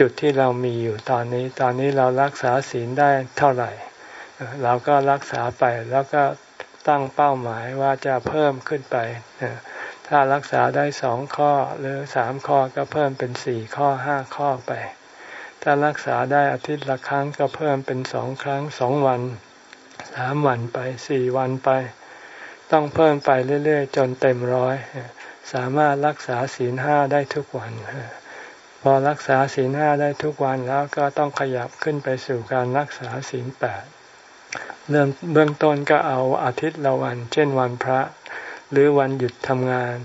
จุดที่เรามีอยู่ตอนนี้ ตอนนี้เรารักษาศีลได้เท่าไหร่ เราก็รักษาไปแล้วก็ตั้งเป้าหมายว่าจะเพิ่มขึ้นไป ถ้ารักษาได้สองข้อหรือสามข้อก็เพิ่มเป็นสี่ข้อห้าข้อไป ถ้ารักษาได้อาทิตย์ละครั้งก็เพิ่มเป็นสองครั้งสองวันสามวันไปสี่วันไป ต้องเพิ่มไปเรื่อยๆ จนเต็มร้อยสามารถรักษาศีลห้าได้ทุกวันพอรักษาศีลห้าได้ทุกวันแล้วก็ต้องขยับขึ้นไปสู่การรักษาศีลแปดเริ่มเบื้องต้นก็เอาอาทิตย์ละวัน เช่นวันพระ หรือวันหยุดทำงาน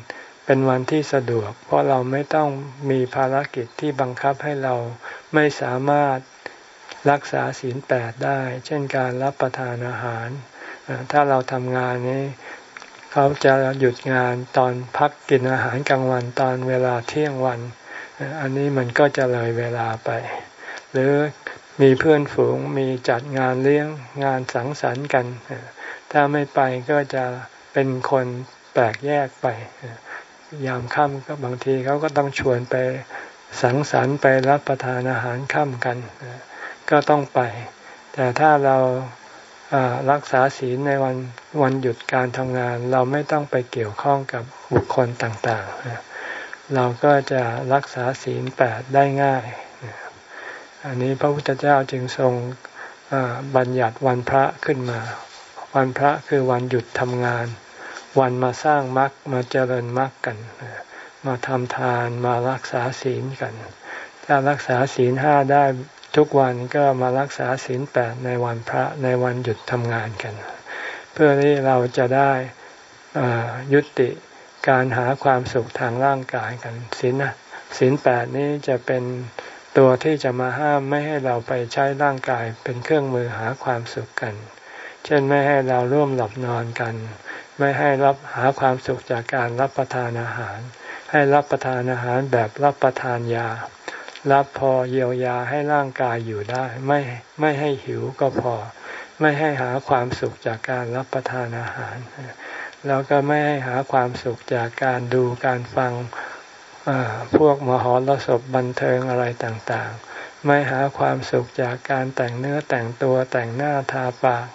เป็นวันที่สะดวก เพราะเราไม่ต้องมีภารกิจที่บังคับให้เราไม่สามารถรักษาศีลแปดได้ เช่นการรับประทานอาหาร ถ้าเราทำงานนี้ เขาจะหยุดงานตอนพักกินอาหารกลางวันตอนเวลาเที่ยงวัน อันนี้มันก็จะเลยเวลาไป หรือมีเพื่อนฝูงมีจัดงานเลี้ยงงานสังสรรค์กัน ถ้าไม่ไปก็จะเป็นคน แปลกแยกไป ยามค่ำก็บางทีเขาก็ต้องชวนไปสังสรรค์ไปรับประทานอาหารค่ำกัน ก็ต้องไป แต่ถ้าเรารักษาศีลในวันวันหยุดการทำงาน เราไม่ต้องไปเกี่ยวข้องกับบุคคลต่างๆ เราก็จะรักษาศีลแปดได้ง่าย อันนี้พระพุทธเจ้าจึงทรงบัญญัติวันพระขึ้นมา วันพระคือวันหยุดทำงาน วันมาสร้างมรรคมาเจริญมรรคกัน มาทำทานมารักษาศีลกัน ถ้ารักษาศีลห้าได้ทุกวันก็มารักษาศีลแปดในวันพระในวันหยุดทำงานกัน เพื่อที่เราจะได้ยุติการหาความสุขทางร่างกายกันศีลศีลแปดนี้จะเป็นตัวที่จะมาห้ามไม่ให้เราไปใช้ร่างกายเป็นเครื่องมือหาความสุขกัน เช่นไม่ให้เราร่วมหลับนอนกัน ไม่ให้รับหาความสุขจากการรับประทานอาหาร ให้รับประทานอาหารแบบรับประทานยา รับพอเยียวยาให้ร่างกายอยู่ได้ ไม่ไม่ให้หิวก็พอ ไม่ให้หาความสุขจากการรับประทานอาหาร แล้วก็ไม่ให้หาความสุขจากการดูการฟังพวกมหรสพบันเทิงอะไรต่างๆ ไม่หาความสุขจากการแต่งเนื้อแต่งตัวแต่งหน้าทาปาก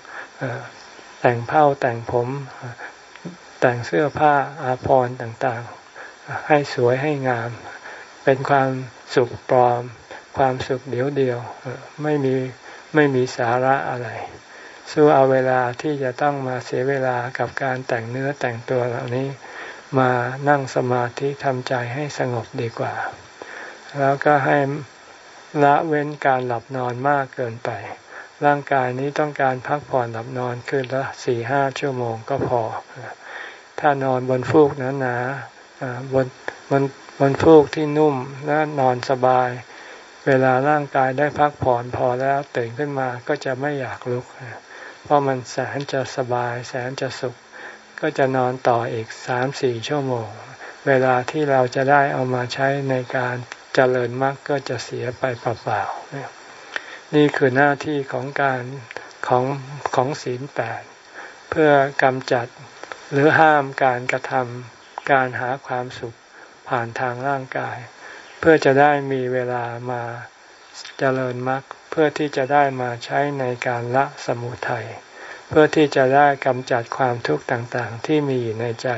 แต่งเผ้าแต่งผม แต่งเสื้อผ้าอาภรณ์ต่างๆ ให้สวยให้งาม เป็นความสุขปลอม ความสุขเดียวเดียวไม่มีไม่มีสาระอะไร สู้เอาเวลาที่จะต้องมาเสียเวลากับการแต่งเนื้อแต่งตัวเหล่านี้ มานั่งสมาธิทำใจให้สงบดีกว่า แล้วก็ให้ละเว้นการหลับนอนมากเกินไป ร่างกายนี้ต้องการพักผ่อนหลับนอนคืนละสี่ห้าชั่วโมงก็พอ ถ้านอนบนฟูกหนาๆบนบนบนฟูกที่นุ่มและนอนสบาย เวลาร่างกายได้พักผ่อนพอแล้วตื่นขึ้นมาก็จะไม่อยากลุก เพราะมันแสนจะสบายแสนจะสุข ก็จะนอนต่ออีกสามสี่ชั่วโมง เวลาที่เราจะได้เอามาใช้ในการเจริญมรรคก็จะเสียไปเปล่าๆนี่คือหน้าที่ของการของของศีลแปดเพื่อกำจัด หรือห้ามการกระทำการหาความสุขผ่านทางร่างกาย เพื่อจะได้มีเวลามาเจริญมรรคเพื่อที่จะได้มาใช้ในการละสมุทัยเพื่อที่จะได้กำจัดความทุกข์ต่างๆ ที่มีอยู่ในใจ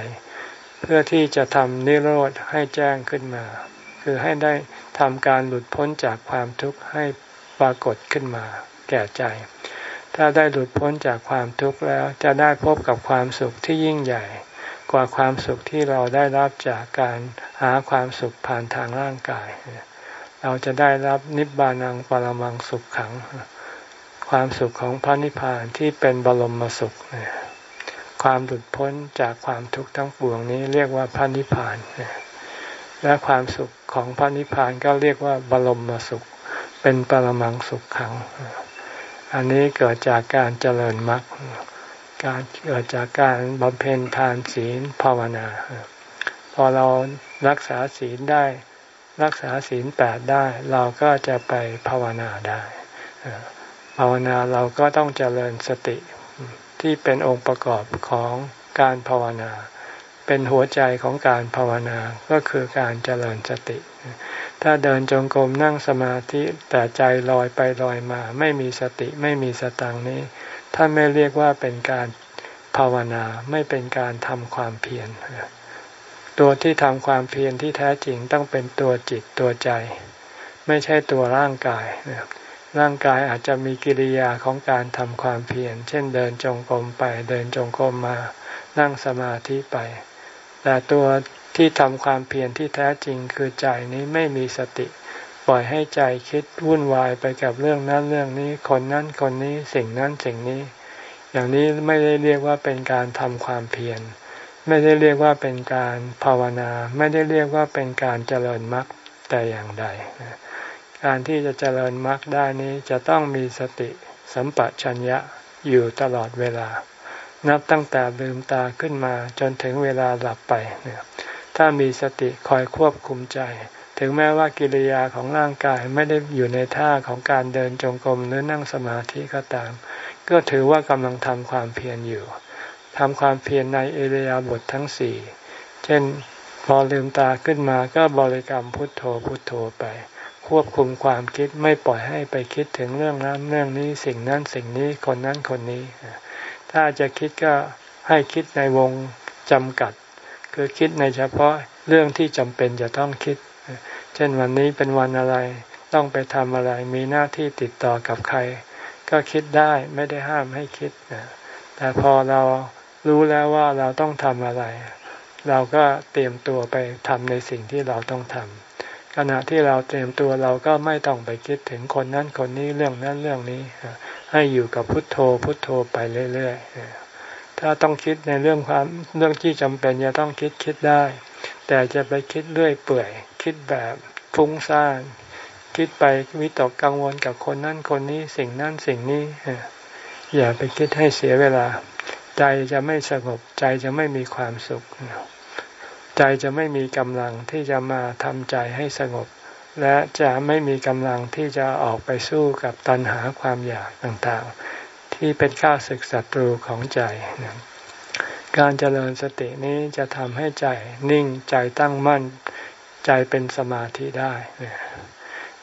เพื่อที่จะทำนิโรธให้แจ้งขึ้นมา คือให้ได้ทำการหลุดพ้นจากความทุกข์ให้ปรากฏขึ้นมา แก่ใจ ถ้าได้หลุดพ้นจากความทุกข์แล้วจะได้พบกับความสุขที่ยิ่งใหญ่ กว่าความสุขที่เราได้รับจากการหาความสุขผ่านทางร่างกาย เราจะได้รับนิบานังปรมังสุขขัง ความสุขของพระนิพพานที่เป็นบรมสุข ความหลุดพ้นจากความทุกข์ทั้งปวงนี้เรียกว่าพระนิพพาน และความสุขของพระนิพพานก็เรียกว่าบรมสุข เป็นปรมังสุขขัง อันนี้เกิดจากการเจริญมรรคการเกิดจากการบำเพ็ญทานศีลภาวนา พอเรารักษาศีลได้ รักษาศีลแปดได้ เราก็จะไปภาวนาได้ ภาวนาเราก็ต้องเจริญสติที่เป็นองค์ประกอบของการภาวนา เป็นหัวใจของการภาวนาก็คือการเจริญสติ ถ้าเดินจงกรมนั่งสมาธิแต่ใจลอยไปลอยมา ไม่มีสติไม่มีสตังนี้ท่านไม่เรียกว่าเป็นการภาวนาไม่เป็นการทำความเพียรตัวที่ทำความเพียรที่แท้จริงต้องเป็นตัวจิตตัวใจ ไม่ใช่ตัวร่างกายร่างกายอาจจะมีกิริยาของการทำความเพียรเช่นเดินจงกรมไปเดินจงกรมมานั่งสมาธิไป แต่ตัว ที่ทำความเพียรที่แท้จริงคือใจนี้ไม่มีสติ ปล่อยให้ใจคิดวุ่นวายไปกับเรื่องนั้นเรื่องนี้ คนนั้นคนนี้สิ่งนั้นสิ่งนี้ อย่างนี้ไม่ได้เรียกว่าเป็นการทำความเพียรไม่ได้เรียกว่าเป็นการภาวนา ไม่ได้เรียกว่าเป็นการเจริญมรรคแต่อย่างใด การที่จะเจริญมรรคได้นี้จะต้องมีสติสัมปชัญญะอยู่ตลอดเวลา นับตั้งแต่ลืมตาขึ้นมาจนถึงเวลาหลับไปเนี่ย ถ้ามีสติคอยควบคุมใจ ถึงแม้ว่ากิริยาของร่างกายไม่ได้อยู่ในท่าของการเดินจงกรมหรือนั่งสมาธิก็ตาม ก็ถือว่ากำลังทำความเพียรอยู่ทำความเพียรในเอเรียบททั้งสี่เช่นพอลืมตาขึ้นมาก็บริกรรมพุทโธพุทโธไป ควบคุมความคิดไม่ปล่อยให้ไปคิดถึงเรื่องนั้นเรื่องนี้สิ่งนั้นสิ่งนี้คนนั้นคนนี้ ถ้าจะคิดก็ให้คิดในวงจำกัด คือคิดในเฉพาะเรื่องที่จำเป็นจะต้องคิด เช่นวันนี้เป็นวันอะไร ต้องไปทำอะไร มีหน้าที่ติดต่อกับใคร ก็คิดได้ไม่ได้ห้ามให้คิด แต่พอเรารู้แล้วว่าเราต้องทำอะไร เราก็เตรียมตัวไปทำในสิ่งที่เราต้องทำขณะที่เราเตรียมตัวเราก็ไม่ต้องไปคิดถึงคนนั้นคนนี้เรื่องนั้นเรื่องนี้ ให้อยู่กับพุทโธพุทโธไปเรื่อยๆ ถ้าต้องคิดในเรื่องความเรื่องที่จำเป็นจะต้องคิดคิดได้ แต่จะไปคิดเรื่อยเปื่อย คิดแบบฟุ้งซ่านคิดไปวิตกกังวลกับคนนั้นคนนี้สิ่งนั้นสิ่งนี้อย่าไปคิดให้เสียเวลา ใจจะไม่สงบใจจะไม่มีความสุข ใจจะไม่มีกำลังที่จะมาทำใจให้สงบ และจะไม่มีกำลังที่จะออกไปสู้กับตัณหาความอยากต่างๆ ที่เป็นข้าศึกศัตรูของใจ การเจริญสตินี้จะทำให้ใจนิ่งใจตั้งมั่นใจเป็นสมาธิได้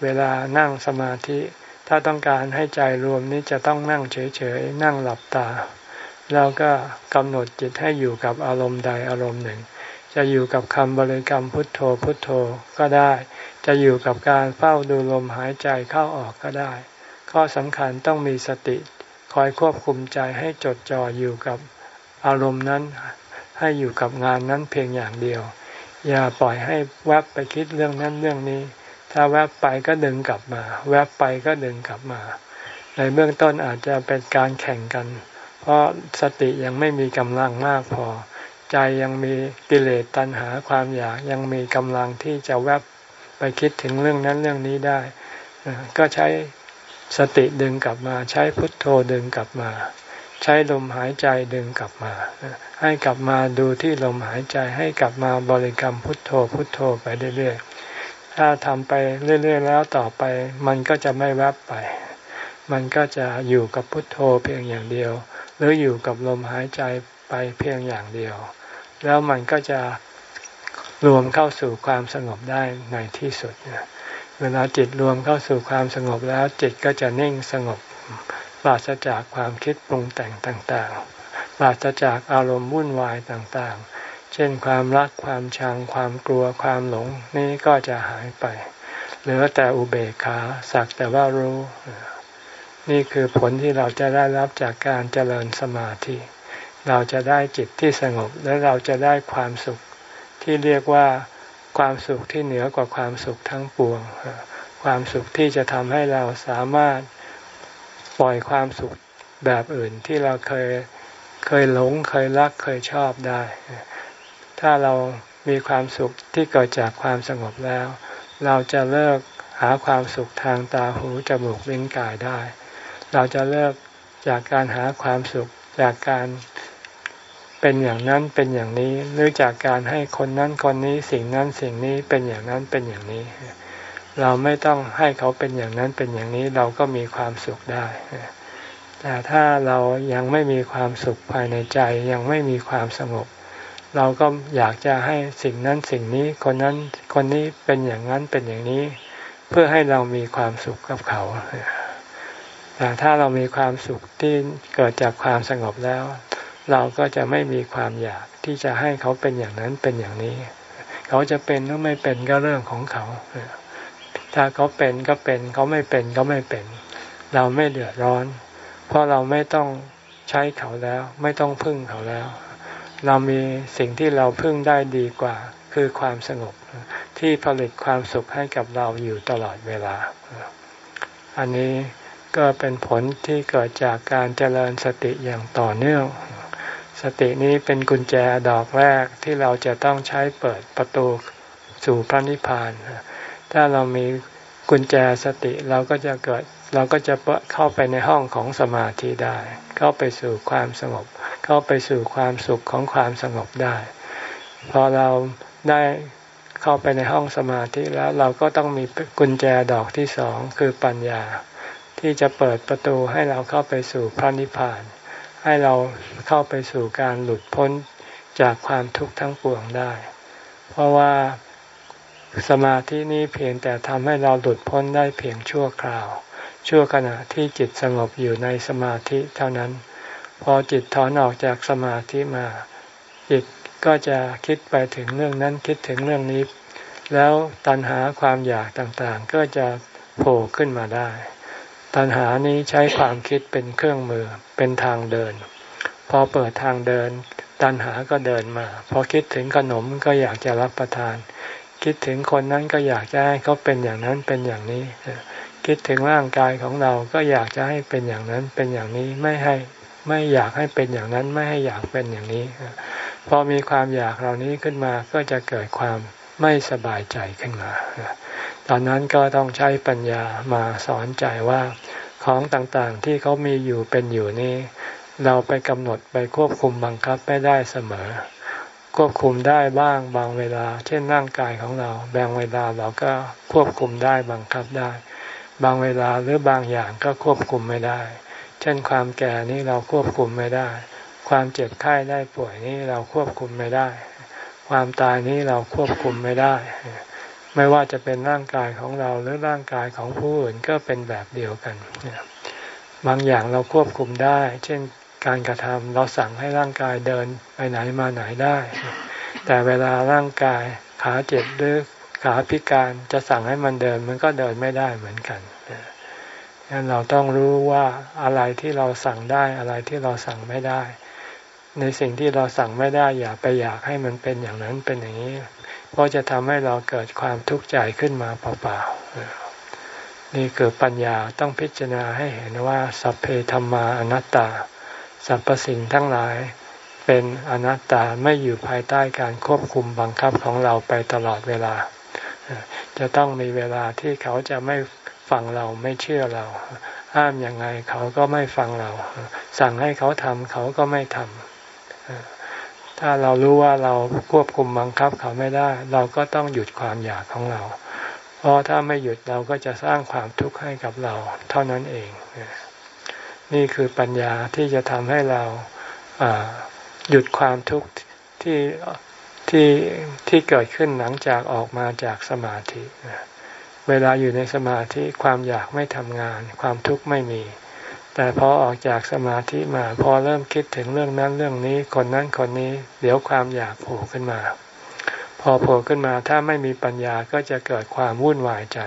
เวลานั่งสมาธิ ถ้าต้องการให้ใจรวมนี้จะต้องนั่งเฉยๆ นั่งหลับตาเราก็กำหนดจิตให้อยู่กับอารมณ์ใดอารมณ์หนึ่ง จะอยู่กับคำบริกรรมพุทโธพุทโธก็ได้ จะอยู่กับการเฝ้าดูลมหายใจเข้าออกก็ได้ ข้อสำคัญต้องมีสติ คอยควบคุมใจให้จดจ่ออยู่กับอารมณ์นั้น ให้อยู่กับงานนั้นเพียงอย่างเดียว อย่าปล่อยให้แวบไปคิดเรื่องนั้นเรื่องนี้ ถ้าแวบไปก็ดึงกลับมา แวบไปก็ดึงกลับมา ในเบื้องต้นอาจจะเป็นการแข่งกัน เพราะสติยังไม่มีกำลังมากพอ ใจยังมีกิเลสตัณหาความอยากยังมีกำลังที่จะแวบไปคิดถึงเรื่องนั้นเรื่องนี้ได้ ก็ใช้ สติดึงกลับมา ใช้พุทโธดึงกลับมา ใช้ลมหายใจดึงกลับมา ให้กลับมาดูที่ลมหายใจให้กลับมาบริกรรมพุทโธพุทโธไปเรื่อยๆถ้าทำไปเรื่อยๆแล้วต่อไป มันก็จะไม่แวบไป มันก็จะอยู่กับพุทโธเพียงอย่างเดียว หรืออยู่กับลมหายใจไปเพียงอย่างเดียว แล้วมันก็จะรวมเข้าสู่ความสงบได้ในที่สุด เวลาจิตรวมเข้าสู่ความสงบแล้วจิตก็จะนิ่งสงบปราศจากความคิดปรุงแต่งต่างๆ ปราศจากอารมณ์วุ่นวายต่างๆ เช่นความรักความชังความกลัวความหลงนี่ก็จะหายไป เหลือแต่อุเบกขาสักแต่ว่ารู้ นี่คือผลที่เราจะได้รับจากการเจริญสมาธิ เราจะได้จิตที่สงบและเราจะได้ความสุขที่เรียกว่า ความสุขที่เหนือกว่าความสุขทั้งปวง ความสุขที่จะทำให้เราสามารถปล่อยความสุขแบบอื่นที่เราเคยเคยหลงเคยรักเคยชอบได้ ถ้าเรามีความสุขที่เกิดจากความสงบแล้ว เราจะเลิกหาความสุขทางตาหูจมูกลิ้นกายได้ เราจะเลิกจากการหาความสุขจากการ เป็นอย่างนั้นเป็นอย่างนี้หรือจากการให้คนนั้นคนนี้สิ่งนั้นสิ่งนี้เป็นอย่างนั้นเป็นอย่างนี้ เราไม่ต้องให้เขาเป็นอย่างนั้นเป็นอย่างนี้เราก็มีความสุขได้แต่ถ้าเรายังไม่มีความสุขภายในใจยังไม่มีความสงบ เราก็อยากจะให้สิ่งนั้นสิ่งนี้คนนั้นคนนี้เป็นอย่างนั้นเป็นอย่างนี้ เพื่อให้เรามีความสุขกับเขาแต่ถ้าเรามีความสุขที่เกิดจากความสงบแล้ว เราก็จะไม่มีความอยากที่จะให้เขาเป็นอย่างนั้นเป็นอย่างนี้ เขาจะเป็นหรือไม่เป็นก็เรื่องของเขา ถ้าเขาเป็นก็เป็นเขาไม่เป็นก็ไม่เป็น เราไม่เดือดร้อน เพราะเราไม่ต้องใช้เขาแล้ว ไม่ต้องพึ่งเขาแล้ว เรามีสิ่งที่เราพึ่งได้ดีกว่า คือความสงบที่ผลิตความสุขให้กับเราอยู่ตลอดเวลา อันนี้ก็เป็นผลที่เกิดจากการเจริญสติอย่างต่อเนื่อง สตินี้เป็นกุญแจดอกแรกที่เราจะต้องใช้เปิดประตูสู่พระนิพพาน ถ้าเรามีกุญแจสติเราก็จะเกิดเราก็จะเข้าไปในห้องของสมาธิได้ เข้าไปสู่ความสงบ เข้าไปสู่ความสุขของความสงบได้ พอเราได้เข้าไปในห้องสมาธิแล้วเราก็ต้องมีกุญแจดอกที่สองคือปัญญา ที่จะเปิดประตูให้เราเข้าไปสู่พระนิพพาน ให้เราเข้าไปสู่การหลุดพ้นจากความทุกข์ทั้งปวงได้ เพราะว่าสมาธินี้เพียงแต่ทำให้เราหลุดพ้นได้เพียงชั่วคราว ชั่วขณะที่จิตสงบอยู่ในสมาธิเท่านั้น พอจิตถอนออกจากสมาธิมา จิตก็จะคิดไปถึงเรื่องนั้นคิดถึงเรื่องนี้ แล้วตัณหาความอยากต่างๆ ก็จะโผล่ขึ้นมาได้ ตัณหานี้ใช้ความคิดเป็นเครื่องมือเป็นทางเดิน พอเปิดทางเดิน ตัณหาก็เดินมา พอคิดถึงขนมก็อยากจะรับประทาน คิดถึงคนนั้นก็อยากจะให้เขาเป็นอย่างนั้นเป็นอย่างนี้ คิดถึงร่างกายของเราก็อยากจะให้เป็นอย่างนั้นเป็นอย่างนี้ไม่ให้ไม่อยากให้เป็นอย่างนั้นไม่ให้อยากเป็นอย่างนี้ พอมีความอยากเหล่านี้ขึ้นมาก็จะเกิดความไม่สบายใจขึ้นมา ตอนนั้นก็ต้องใช้ปัญญามาสอนใจว่าของต่างๆที่เขามีอยู่เป็นอยู่นี้ เราไปกำหนดไปควบคุมบังคับไม่ได้เสมอ ควบคุมได้บ้างบางเวลา เช่นร่างกายของเราบางเวลาเราก็ควบคุมได้บังคับได้ บางเวลาหรือบางอย่างก็ควบคุมไม่ได้ เช่นความแก่นี้เราควบคุมไม่ได้ ความเจ็บไข้ได้ป่วยนี้เราควบคุมไม่ได้ ความตายนี้เราควบคุมไม่ได้ ไม่ว่าจะเป็นร่างกายของเราหรือร่างกายของผู้อื่นก็เป็นแบบเดียวกัน บางอย่างเราควบคุมได้ เช่นการกระทำเราสั่งให้ร่างกายเดินไปไหนมาไหนได้ แต่เวลาร่างกายขาเจ็บหรือขาพิการจะสั่งให้มันเดินมันก็เดินไม่ได้เหมือนกันดังนั้นเราต้องรู้ว่าอะไรที่เราสั่งได้อะไรที่เราสั่งไม่ได้ ในสิ่งที่เราสั่งไม่ได้อย่าไปอยากให้มันเป็นอย่างนั้นเป็นอย่างนี้ เพราะจะทำให้เราเกิดความทุกข์ใจขึ้นมาเปล่าๆนี่คือปัญญาต้องพิจารณาให้เห็นว่าสัพเพธรรมาอนัตตา สรรพสิ่งทั้งหลาย เป็นอนัตตาไม่อยู่ภายใต้การควบคุมบังคับของเราไปตลอดเวลา จะต้องมีเวลาที่เขาจะไม่ฟังเราไม่เชื่อเรา ห้ามยังไงเขาก็ไม่ฟังเรา สั่งให้เขาทำเขาก็ไม่ทำ ถ้าเรารู้ว่าเราควบคุมบังคับเขาไม่ได้ เราก็ต้องหยุดความอยากของเรา เพราะถ้าไม่หยุดเราก็จะสร้างความทุกข์ให้กับเรา เท่านั้นเอง นี่คือปัญญาที่จะทำให้เราหยุดความทุกข์ที่ที่ที่เกิดขึ้นหลังจากออกมาจากสมาธิ เวลาอยู่ในสมาธิความอยากไม่ทำงาน ความทุกข์ไม่มี แต่พอออกจากสมาธิมา พอเริ่มคิดถึงเรื่องนั้นเรื่องนี้คนนั้นคนนี้ เดี๋ยวความอยากโผล่ขึ้นมา พอโผล่ขึ้นมาถ้าไม่มีปัญญาก็จะเกิดความวุ่นวายใจ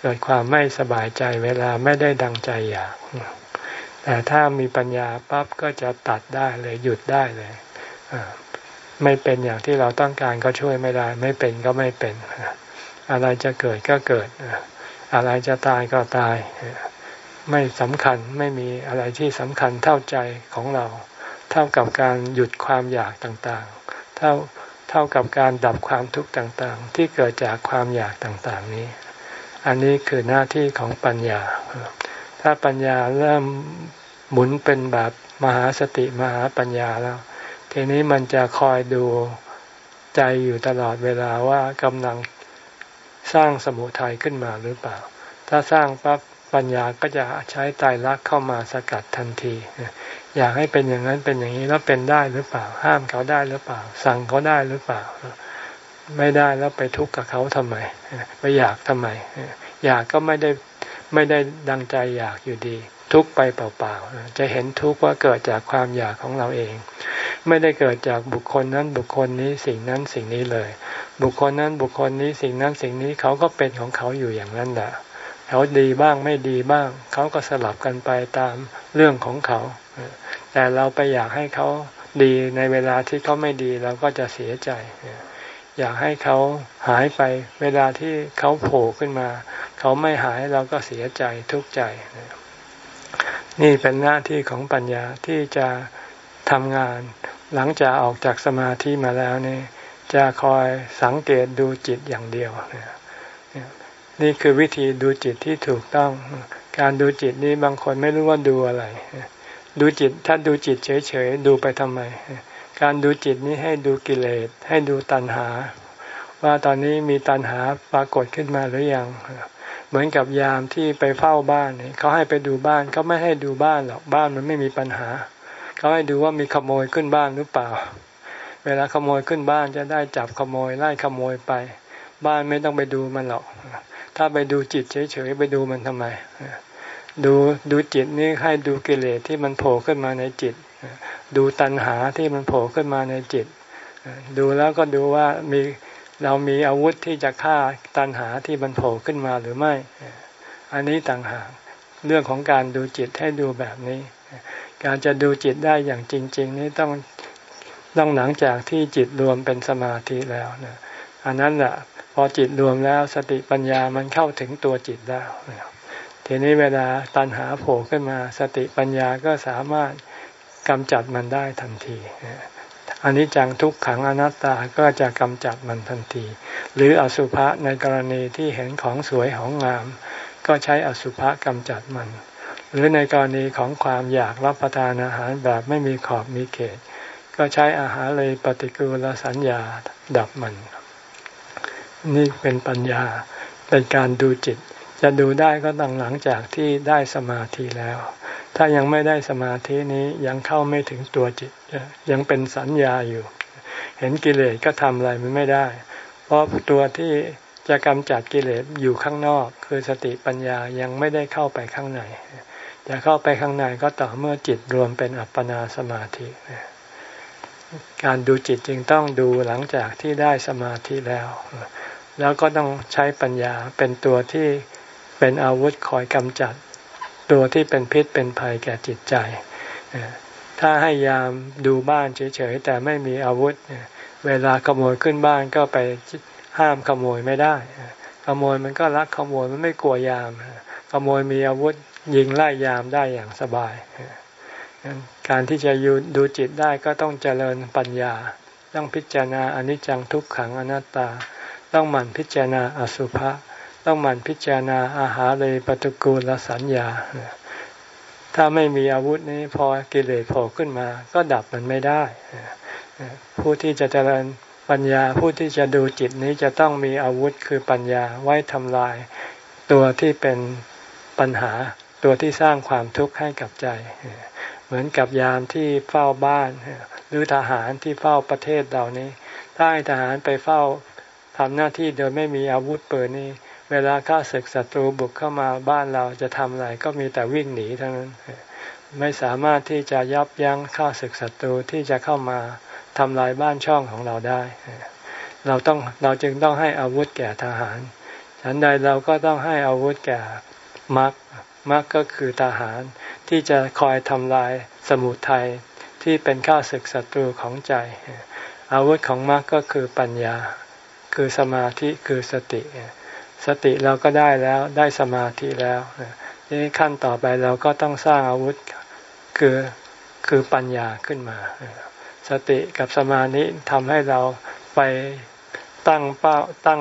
เกิดความไม่สบายใจเวลาไม่ได้ดังใจอยาก แต่ถ้ามีปัญญาปั๊บก็จะตัดได้เลยหยุดได้เลยไม่เป็นอย่างที่เราต้องการก็ช่วยไม่ได้ ไม่เป็นก็ไม่เป็น อะไรจะเกิดก็เกิด อะไรจะตายก็ตาย ไม่สำคัญไม่มีอะไรที่สำคัญเท่าใจของเรา เท่ากับการหยุดความอยากต่างๆ เท่าเท่ากับการดับความทุกข์ต่างๆ ที่เกิดจากความอยากต่างๆนี้ อันนี้คือหน้าที่ของปัญญา ถ้าปัญญาเริ่มหมุนเป็นแบบมหาสติมหาปัญญาแล้ว ทีนี้มันจะคอยดูใจอยู่ตลอดเวลาว่ากำลังสร้างสมุทัยขึ้นมาหรือเปล่า ถ้าสร้างปั๊บ ปัญญาก็จะใช้ตายรักเข้ามาสกัดทันที อยากให้เป็นอย่างนั้นเป็นอย่างนี้แล้วเป็นได้หรือเปล่า ห้ามเขาได้หรือเปล่า สั่งเขาได้หรือเปล่า ไม่ได้แล้วไปทุกข์กับเขาทำไมไปอยากทำไม อยากก็ไม่ได้ไม่ได้ดังใจอยากอยู่ดี ทุกไปเปล่าๆจะเห็นทุกข์ว่าเกิดจากความอยากของเราเอง ไม่ได้เกิดจากบุคคลนั้นบุคคลนี้สิ่งนั้นสิ่งนี้เลย บุคคลนั้นบุคคลนี้สิ่งนั้นสิ่งนี้เขาก็เป็นของเขาอยู่อย่างนั้นแหละ เขาดีบ้างไม่ดีบ้าง เขาก็สลับกันไปตามเรื่องของเขา แต่เราไปอยากให้เขาดีในเวลาที่เขาไม่ดีเราก็จะเสียใจ อยากให้เขาหายไป เวลาที่เขาโผล่ขึ้นมา เขาไม่หายเราก็เสียใจทุกข์ใจ นี่เป็นหน้าที่ของปัญญาที่จะทำงาน หลังจากออกจากสมาธิมาแล้วนี่จะคอยสังเกตดูจิตอย่างเดียวนี่ นี่คือวิธีดูจิตที่ถูกต้อง การดูจิตนี้บางคนไม่รู้ว่าดูอะไร ดูจิตถ้าดูจิตเฉยๆดูไปทำไม การดูจิตนี้ให้ดูกิเลสให้ดูตัณหา ว่าตอนนี้มีตัณหาปรากฏขึ้นมาหรือยัง เหมือนกับยามที่ไปเฝ้าบ้านเขาให้ไปดูบ้านเขาไม่ให้ดูบ้านหรอกบ้านมันไม่มีปัญหาเขาให้ดูว่ามีขโมยขึ้นบ้านหรือเปล่า เวลาขโมยขึ้นบ้านจะได้จับขโมยไล่ขโมยไป บ้านไม่ต้องไปดูมันหรอก ถ้าไปดูจิตเฉยๆไปดูมันทำไม ดูดูจิตนี่ให้ดูกิเลสที่มันโผล่ขึ้นมาในจิต ดูตัณหาที่มันโผล่ขึ้นมาในจิต ดูแล้วก็ดูว่ามีเรามีอาวุธที่จะฆ่าตัณหาที่มันโผล่ขึ้นมาหรือไม่ อันนี้ต่างหากเรื่องของการดูจิตให้ดูแบบนี้ การจะดูจิตได้อย่างจริง ๆ นี่ต้องต้องหลังจากที่จิตรวมเป็นสมาธิแล้วนะ อันนั้นแหละพอจิตรวมแล้วสติปัญญามันเข้าถึงตัวจิตแล้วทีนี้เวลาตัณหาโผล่ขึ้นมา สติปัญญาก็สามารถกำจัดมันได้ทันทีอันนี้จังทุกขังอนัตตาก็จะกำจัดมันทันที หรืออสุภะในกรณีที่เห็นของสวยของงาม ก็ใช้อสุภะกำจัดมัน หรือในกรณีของความอยากรับประทานอาหารแบบไม่มีขอบมีเขต ก็ใช้อาหารเลยปฏิกูลสัญญาดับมัน นี่เป็นปัญญา เป็นการดูจิต จะดูได้ก็ต้งหลังจากที่ได้สมาธิแล้ว ถ้ายังไม่ได้สมาธินี้ยังเข้าไม่ถึงตัวจิต ยังเป็นสัญญาอยู่ เห็นกิเลสก็ทำอะไรมันไม่ได้ เพราะตัวที่จะกำจัดกิเลสอยู่ข้างนอก คือสติปัญญายังไม่ได้เข้าไปข้างในจะเข้าไปข้างในก็ต่อเมื่อจิตรวมเป็นอัปปนาสมาธิ การดูจิตจึงต้องดูหลังจากที่ได้สมาธิแล้ว แล้วก็ต้องใช้ปัญญาเป็นตัวที่เป็นอาวุธคอยกำจัด ตัวที่เป็นพิษเป็นภัยแก่จิตใจ ถ้าให้ยามดูบ้านเฉยๆแต่ไม่มีอาวุธ เวลาขโมยขึ้นบ้านก็ไปห้ามขโมยไม่ได้ ขโมยมันก็รักขโมยมันไม่กลัวยาม ขโมยมีอาวุธยิงไล่ยามได้อย่างสบายการที่จะดูจิตได้ก็ต้องเจริญปัญญา ต้องพิจารณาอนิจจังทุกขังอนัตตา ต้องหมั่นพิจารณาอสุภะต้องมันพิจารณาอาหารเลยปฏิกูลสัญญา ถ้าไม่มีอาวุธนี้พอกิเลสโผล่ขึ้นมา ก็ดับมันไม่ได้ ผู้ที่จะเจริญปัญญาผู้ที่จะดูจิตนี้จะต้องมีอาวุธคือปัญญาไว้ทำลาย ตัวที่เป็นปัญหาตัวที่สร้างความทุกข์ให้กับใจ เหมือนกับยามที่เฝ้าบ้าน หรือทหารที่เฝ้าประเทศเหล่านี้ ถ้าให้ทหารไปเฝ้า ทำหน้าที่โดยไม่มีอาวุธปืนนี่เวลาข้าศึกศัตรูบุกเข้ามาบ้านเราจะทำอะไรก็มีแต่วิ่งหนีเท่านั้น ไม่สามารถที่จะยับยั้งข้าศึกศัตรูที่จะเข้ามาทำลายบ้านช่องของเราได้ เราต้องเราจึงต้องให้อาวุธแก่ทหาร ฉันใดเราก็ต้องให้อาวุธแก่มรรคมรรคก็คือทหารที่จะคอยทำลายสมุทัยที่เป็นข้าศึกศัตรูของใจ อาวุธของมรรคก็คือปัญญา คือสมาธิคือสติ สติเราก็ได้แล้วได้สมาธิแล้วนี่ขั้นต่อไปเราก็ต้องสร้างอาวุธคือคือปัญญาขึ้นมา สติกับสมาธิทำให้เราไปตั้งเป้าตั้ง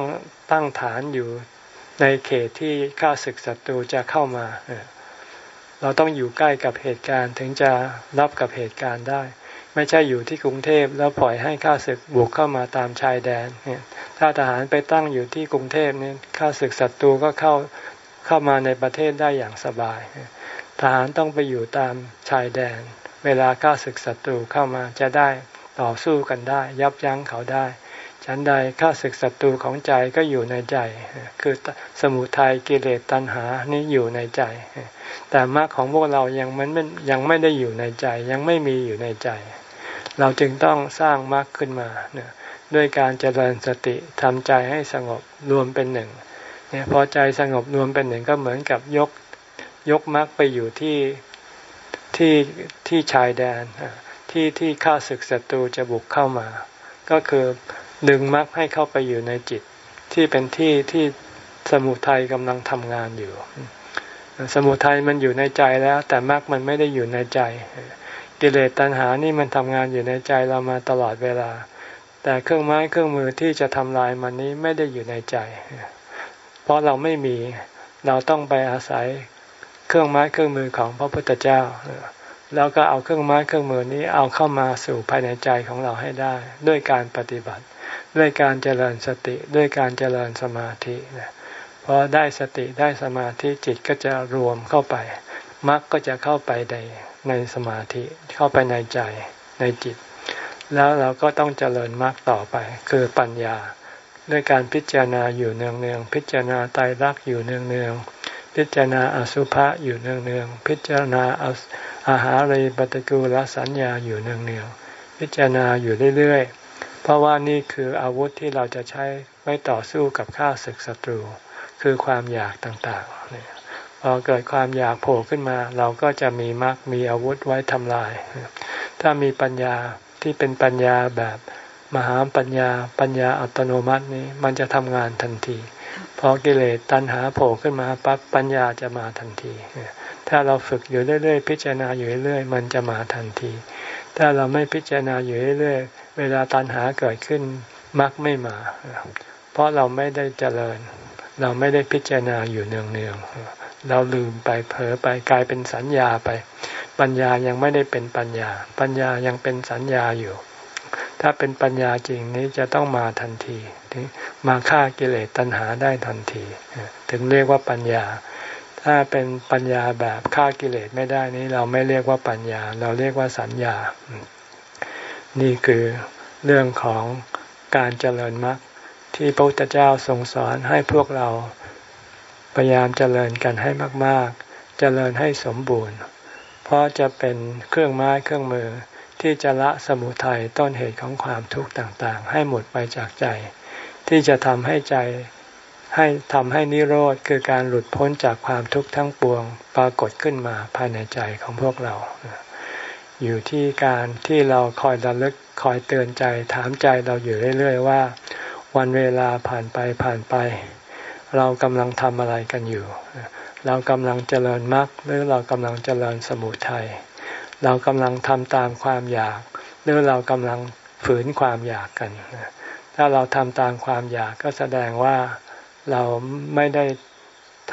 ตั้งฐานอยู่ในเขตที่ข้าศึกศัตรูจะเข้ามา เราต้องอยู่ใกล้กับเหตุการณ์ถึงจะรับกับเหตุการณ์ได้ ไม่ใช่อยู่ที่กรุงเทพแล้วปล่อยให้ข้าศึกบุกเข้ามาตามชายแดนเนี่ยถ้าทหารไปตั้งอยู่ที่กรุงเทพเนี่ยข้าศึกศัตรูก็เข้าเข้ามาในประเทศได้อย่างสบาย ทหารต้องไปอยู่ตามชายแดน เวลาข้าศึกศัตรูเข้ามาจะได้ต่อสู้กันได้ ยับยั้งเขาได้ฉันใดข้าศึกศัตรูของใจก็อยู่ในใจ คือสมุทัยกิเลสตัณหานี่อยู่ในใจ แต่มรรคของพวกเรายังมันยังไม่ได้อยู่ในใจ ยังไม่มีอยู่ในใจ เราจึงต้องสร้างมรรคขึ้นมาด้วยการเจริญสติทำใจให้สงบรวมเป็นหนึ่งเนี่ยพอใจสงบรวมเป็นหนึ่งก็เหมือนกับยกยกมรรคไปอยู่ที่ที่ที่ชายแดนที่ที่ข้าศึกศัตรูจะบุกเข้ามา ก็คือดึงมรรคให้เข้าไปอยู่ในจิต ที่เป็นที่ที่สมุทัยกำลังทำงานอยู่ สมุทัยมันอยู่ในใจแล้ว แต่มรรคมันไม่ได้อยู่ในใจ กิเลสตัณหานี่มันทำงานอยู่ในใจเรามาตลอดเวลา แต่เครื่องไม้เครื่องมือที่จะทำลายมันนี้ไม่ได้อยู่ในใจ เพราะเราไม่มีเราต้องไปอาศัยเครื่องไม้เครื่องมือของพระพุทธเจ้า แล้วก็เอาเครื่องไม้เครื่องมือนี้เอาเข้ามาสู่ภายในใจของเราให้ได้ ด้วยการปฏิบัติ ด้วยการเจริญสติด้วยการเจริญสมาธิพอได้สติได้สมาธิจิตก็จะรวมเข้าไปมรรคก็จะเข้าไปใน ในสมาธิเข้าไปในใจในจิต แล้วเราก็ต้องเจริญมรรคต่อไป คือปัญญา ด้วยการพิจารณาอยู่เนืองเนืองพิจารณาไตรลักษณ์อยู่เนืองเนืองพิจารณาอสุภะอยู่เนืองเนืองพิจารณาอาหารเลยปฏิกูลสัญญาอยู่เนืองเนืองพิจารณาอยู่เรื่อยๆ เพราะว่านี่คืออาวุธที่เราจะใช้ไว้ต่อสู้กับข้าศึกศัตรู คือความอยากต่างๆนี่ พอเกิดความอยากโผล่ขึ้นมา เราก็จะมีมรรคมีอาวุธไว้ทำลาย ถ้ามีปัญญาที่เป็นปัญญาแบบมหาปัญญาปัญญาอัตโนมัตินี้มันจะทำงานทันทีพอกิเลสตัณหาโผล่ขึ้นมาปั๊บปัญญาจะมาทันที ถ้าเราฝึกอยู่เรื่อยๆพิจารณาอยู่เรื่อยๆมันจะมาทันที ถ้าเราไม่พิจารณาอยู่เรื่อยๆเวลาตัณหาเกิดขึ้นมักไม่มา เพราะเราไม่ได้เจริญ เราไม่ได้พิจารณาอยู่เนืองๆ เราลืมไปเผลอไปกลายเป็นสัญญาไป ปัญญายังไม่ได้เป็นปัญญา ปัญญายังเป็นสัญญาอยู่ ถ้าเป็นปัญญาจริงนี้จะต้องมาทันที มาฆ่ากิเลสตัณหาได้ทันที ถึงเรียกว่าปัญญา ถ้าเป็นปัญญาแบบฆ่ากิเลสไม่ได้นี้ เราไม่เรียกว่าปัญญา เราเรียกว่าสัญญา นี่คือเรื่องของการเจริญมรรคที่พระพุทธเจ้าทรงสอนให้พวกเรา พยายามเจริญกันให้มากๆ เจริญให้สมบูรณ์ เพราะจะเป็นเครื่องไม้เครื่องมือที่จะละสมุทัยต้นเหตุของความทุกข์ต่างๆ ให้หมดไปจากใจ ที่จะทำให้ใจให้ทำให้นิโรธคือการหลุดพ้นจากความทุกข์ทั้งปวงปรากฏขึ้นมาภายในใจของพวกเรา อยู่ที่การที่เราคอยระลึกคอยเตือนใจถามใจเราอยู่เรื่อย ๆ ว่า วันเวลาผ่านไปผ่านไป เรากำลังทำอะไรกันอยู่ เรากำลังเจริญมรรคหรือเรากำลังเจริญสมุทัย เรากำลังทำตามความอยาก หรือเรากำลังฝืนความอยากกัน ถ้าเราทำตามความอยากก็แสดงว่าเราไม่ได้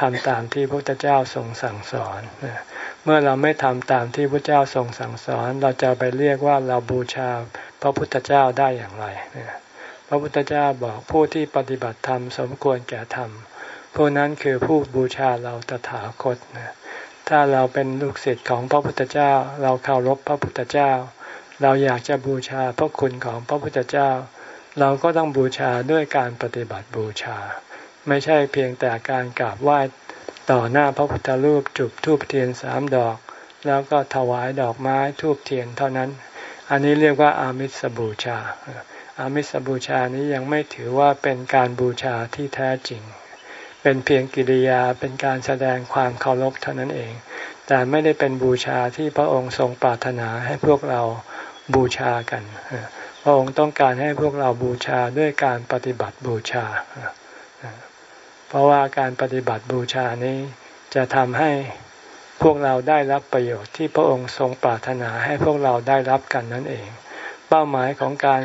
ทำตามที่พระพุทธเจ้าทรงสั่งสอน เมื่อเราไม่ทำตามที่พระเจ้าทรงสั่งสอน เราจะไปเรียกว่าเราบูชาพระพุทธเจ้าได้อย่างไร พระพุทธเจ้าบอกผู้ที่ปฏิบัติธรรมสมควรแก่ธรรมผู้นั้นคือผู้บูชาเราตถาคตนะถ้าเราเป็นลูกศิษย์ของพระพุทธเจ้า เราเคารพพระพุทธเจ้า เราอยากจะบูชาพระคุณของพระพุทธเจ้า เราก็ต้องบูชาด้วยการปฏิบัติบูชา ไม่ใช่เพียงแต่การกราบไหว้ต่อหน้าพระพุทธรูปจุดธูปเทียนสามดอก แล้วก็ถวายดอกไม้ทูบเทียนเท่านั้น อันนี้เรียกว่าอามิสบูชา อามิสบูชานี้ยังไม่ถือว่าเป็นการบูชาที่แท้จริง เป็นเพียงกิริยาเป็นการแสดงความเคารพเท่านั้นเอง แต่ไม่ได้เป็นบูชาที่พระองค์ทรงปรารถนาให้พวกเราบูชากัน พระองค์ต้องการให้พวกเราบูชาด้วยการปฏิบัติบูชา เพราะว่าการปฏิบัติบูชานี้จะทำให้พวกเราได้รับประโยชน์ที่พระองค์ทรงปรารถนาให้พวกเราได้รับกันนั่นเอง เป้าหมายของการ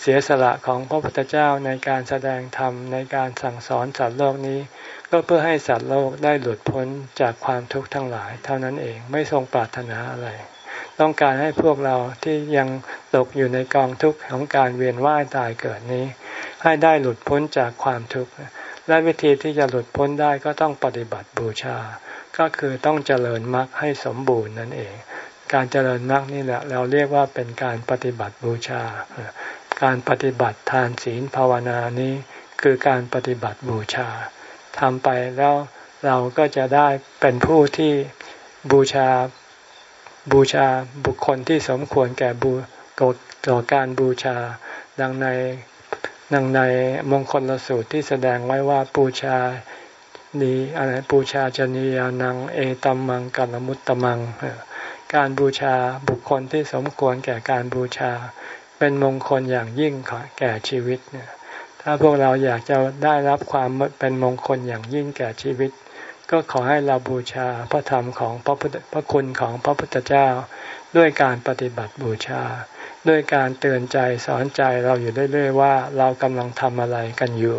เสียสละของพระพุทธเจ้าในการแสดงธรรมในการสั่งสอนสัตว์โลกนี้ ก็เพื่อให้สัตว์โลกได้หลุดพ้นจากความทุกข์ทั้งหลาย เท่านั้นเองไม่ทรงปรารถนาอะไร ต้องการให้พวกเราที่ยังตกอยู่ในกองทุกข์ของการเวียนว่ายตายเกิดนี้ ให้ได้หลุดพ้นจากความทุกข์และวิธีที่จะหลุดพ้นได้ก็ต้องปฏิบัติบูชา ก็คือต้องเจริญมรรคให้สมบูรณ์นั่นเอง การเจริญมรรคนี่แหละเราเรียกว่าเป็นการปฏิบัติบูชา การปฏิบัติทานศีลภาวนานี้คือการปฏิบัติบูชาทำไปแล้วเราก็จะได้เป็นผู้ที่บูชาบูชาบุคคลที่สมควรแก่บูต่อการบูชา ดังในนังในมงคลลสูตรที่แสดงไว้ว่าปูชานี้อะไรปูชาจนียานังเอตัมมังกัลมุตตมัง การบูชาบุคคลที่สมควรแก่การบูชา เป็นมงคลอย่างยิ่งแก่ชีวิตเนี่ยถ้าพวกเราอยากจะได้รับความเป็นมงคลอย่างยิ่งแก่ชีวิต ก็ขอให้เราบูชาพระธรรมของพระพุทธพระคุณของพระพุทธเจ้า ด้วยการปฏิบัติบูชา ด้วยการเตือนใจสอนใจเราอยู่เรื่อยๆว่าเรากำลังทำอะไรกันอยู่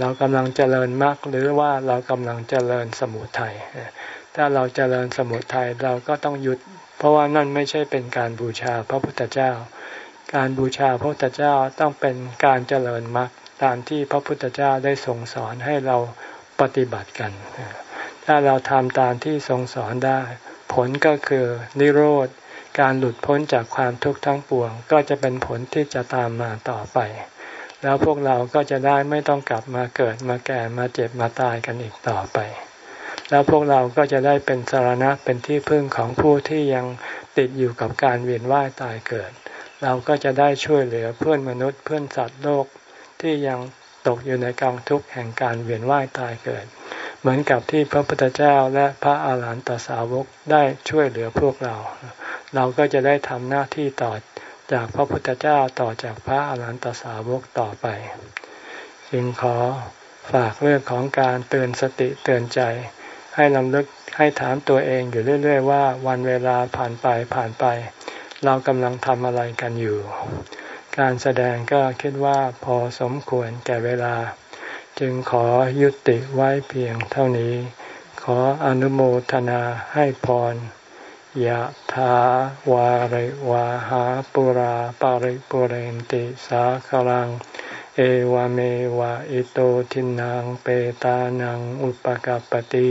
เรากำลังเจริญมรรคหรือว่าเรากำลังเจริญสมุทัยถ้าเราเจริญสมุทัยเราก็ต้องหยุด เพราะว่านั่นไม่ใช่เป็นการบูชาพระพุทธเจ้า การบูชาพระพุทธเจ้าต้องเป็นการเจริญมรรคตามที่พระพุทธเจ้าได้ทรงสอนให้เราปฏิบัติกัน ถ้าเราทำตามที่ทรงสอนได้ ผลก็คือนิโรธ การหลุดพ้นจากความทุกข์ทั้งปวง ก็จะเป็นผลที่จะตามมาต่อไป แล้วพวกเราก็จะได้ไม่ต้องกลับมาเกิดมาแก่มาเจ็บมาตายกันอีกต่อไป แล้วพวกเราก็จะได้เป็นสารณะเป็นที่พึ่งของผู้ที่ยังติดอยู่กับการเวียนว่ายตายเกิด เราก็จะได้ช่วยเหลือเพื่อนมนุษย์เพื่อนสัตว์โลกที่ยังตกอยู่ในกองทุกข์แห่งการเวียนว่ายตายเกิด เหมือนกับที่พระพุทธเจ้าและพระอาหารหันตสาวกได้ช่วยเหลือพวกเรา เราก็จะได้ทำหน้าที่ต่อจากพระพุทธเจ้าต่อจากพระอรหันตสาวกต่อไป จึงขอฝากเรื่องของการเตือนสติเตือนใจ ให้ลำลึกให้ถามตัวเองอยู่เรื่อย ๆ ว่า วันเวลาผ่านไปผ่านไป เรากำลังทำอะไรกันอยู่ การแสดงก็คิดว่าพอสมควรแก่เวลา จึงขอยุติไว้เพียงเท่านี้ ขออนุโมทนาให้พรยะถาวาริวาหาปุราปาริปุเรนติสาคลัง เอวเมวะอิโตทินังเปตานังอุปกัปติ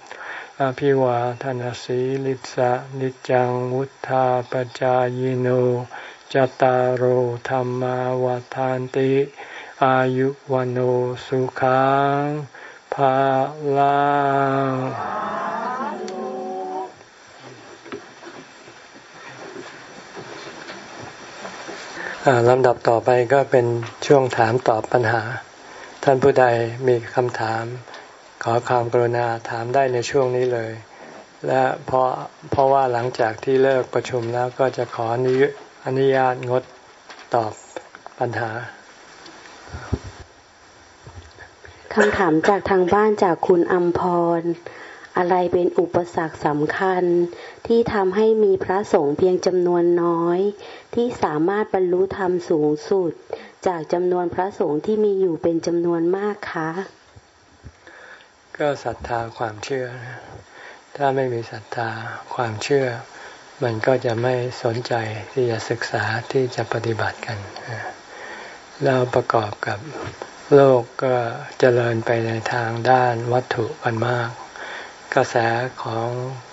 อภิวาทนสีลิสะนิจังวุธาปจายโนจตารโหธรรมวาทานติ อายุวันโอสุขังภาลังลำดับต่อไปก็เป็นช่วงถามตอบปัญหา ท่านผู้ใดมีคำถาม ขอความกรุณาถามได้ในช่วงนี้เลย และเพราะเพราะว่าหลังจากที่เลิกประชุมแล้วก็จะขออนุญาตงดตอบปัญหาคำถามจากทางบ้านจากคุณอัมพร อะไรเป็นอุปสรรคสำคัญ ที่ทำให้มีพระสงฆ์เพียงจำนวนน้อย ที่สามารถบรรลุธรรมสูงสุด จากจำนวนพระสงฆ์ที่มีอยู่เป็นจำนวนมากคะ ก็ศรัทธาความเชื่อ ถ้าไม่มีศรัทธาความเชื่อ มันก็จะไม่สนใจที่จะศึกษาที่จะปฏิบัติกันแล้วประกอบกับโลกก็เจริญไปในทางด้านวัตถุกันมาก กระแสของ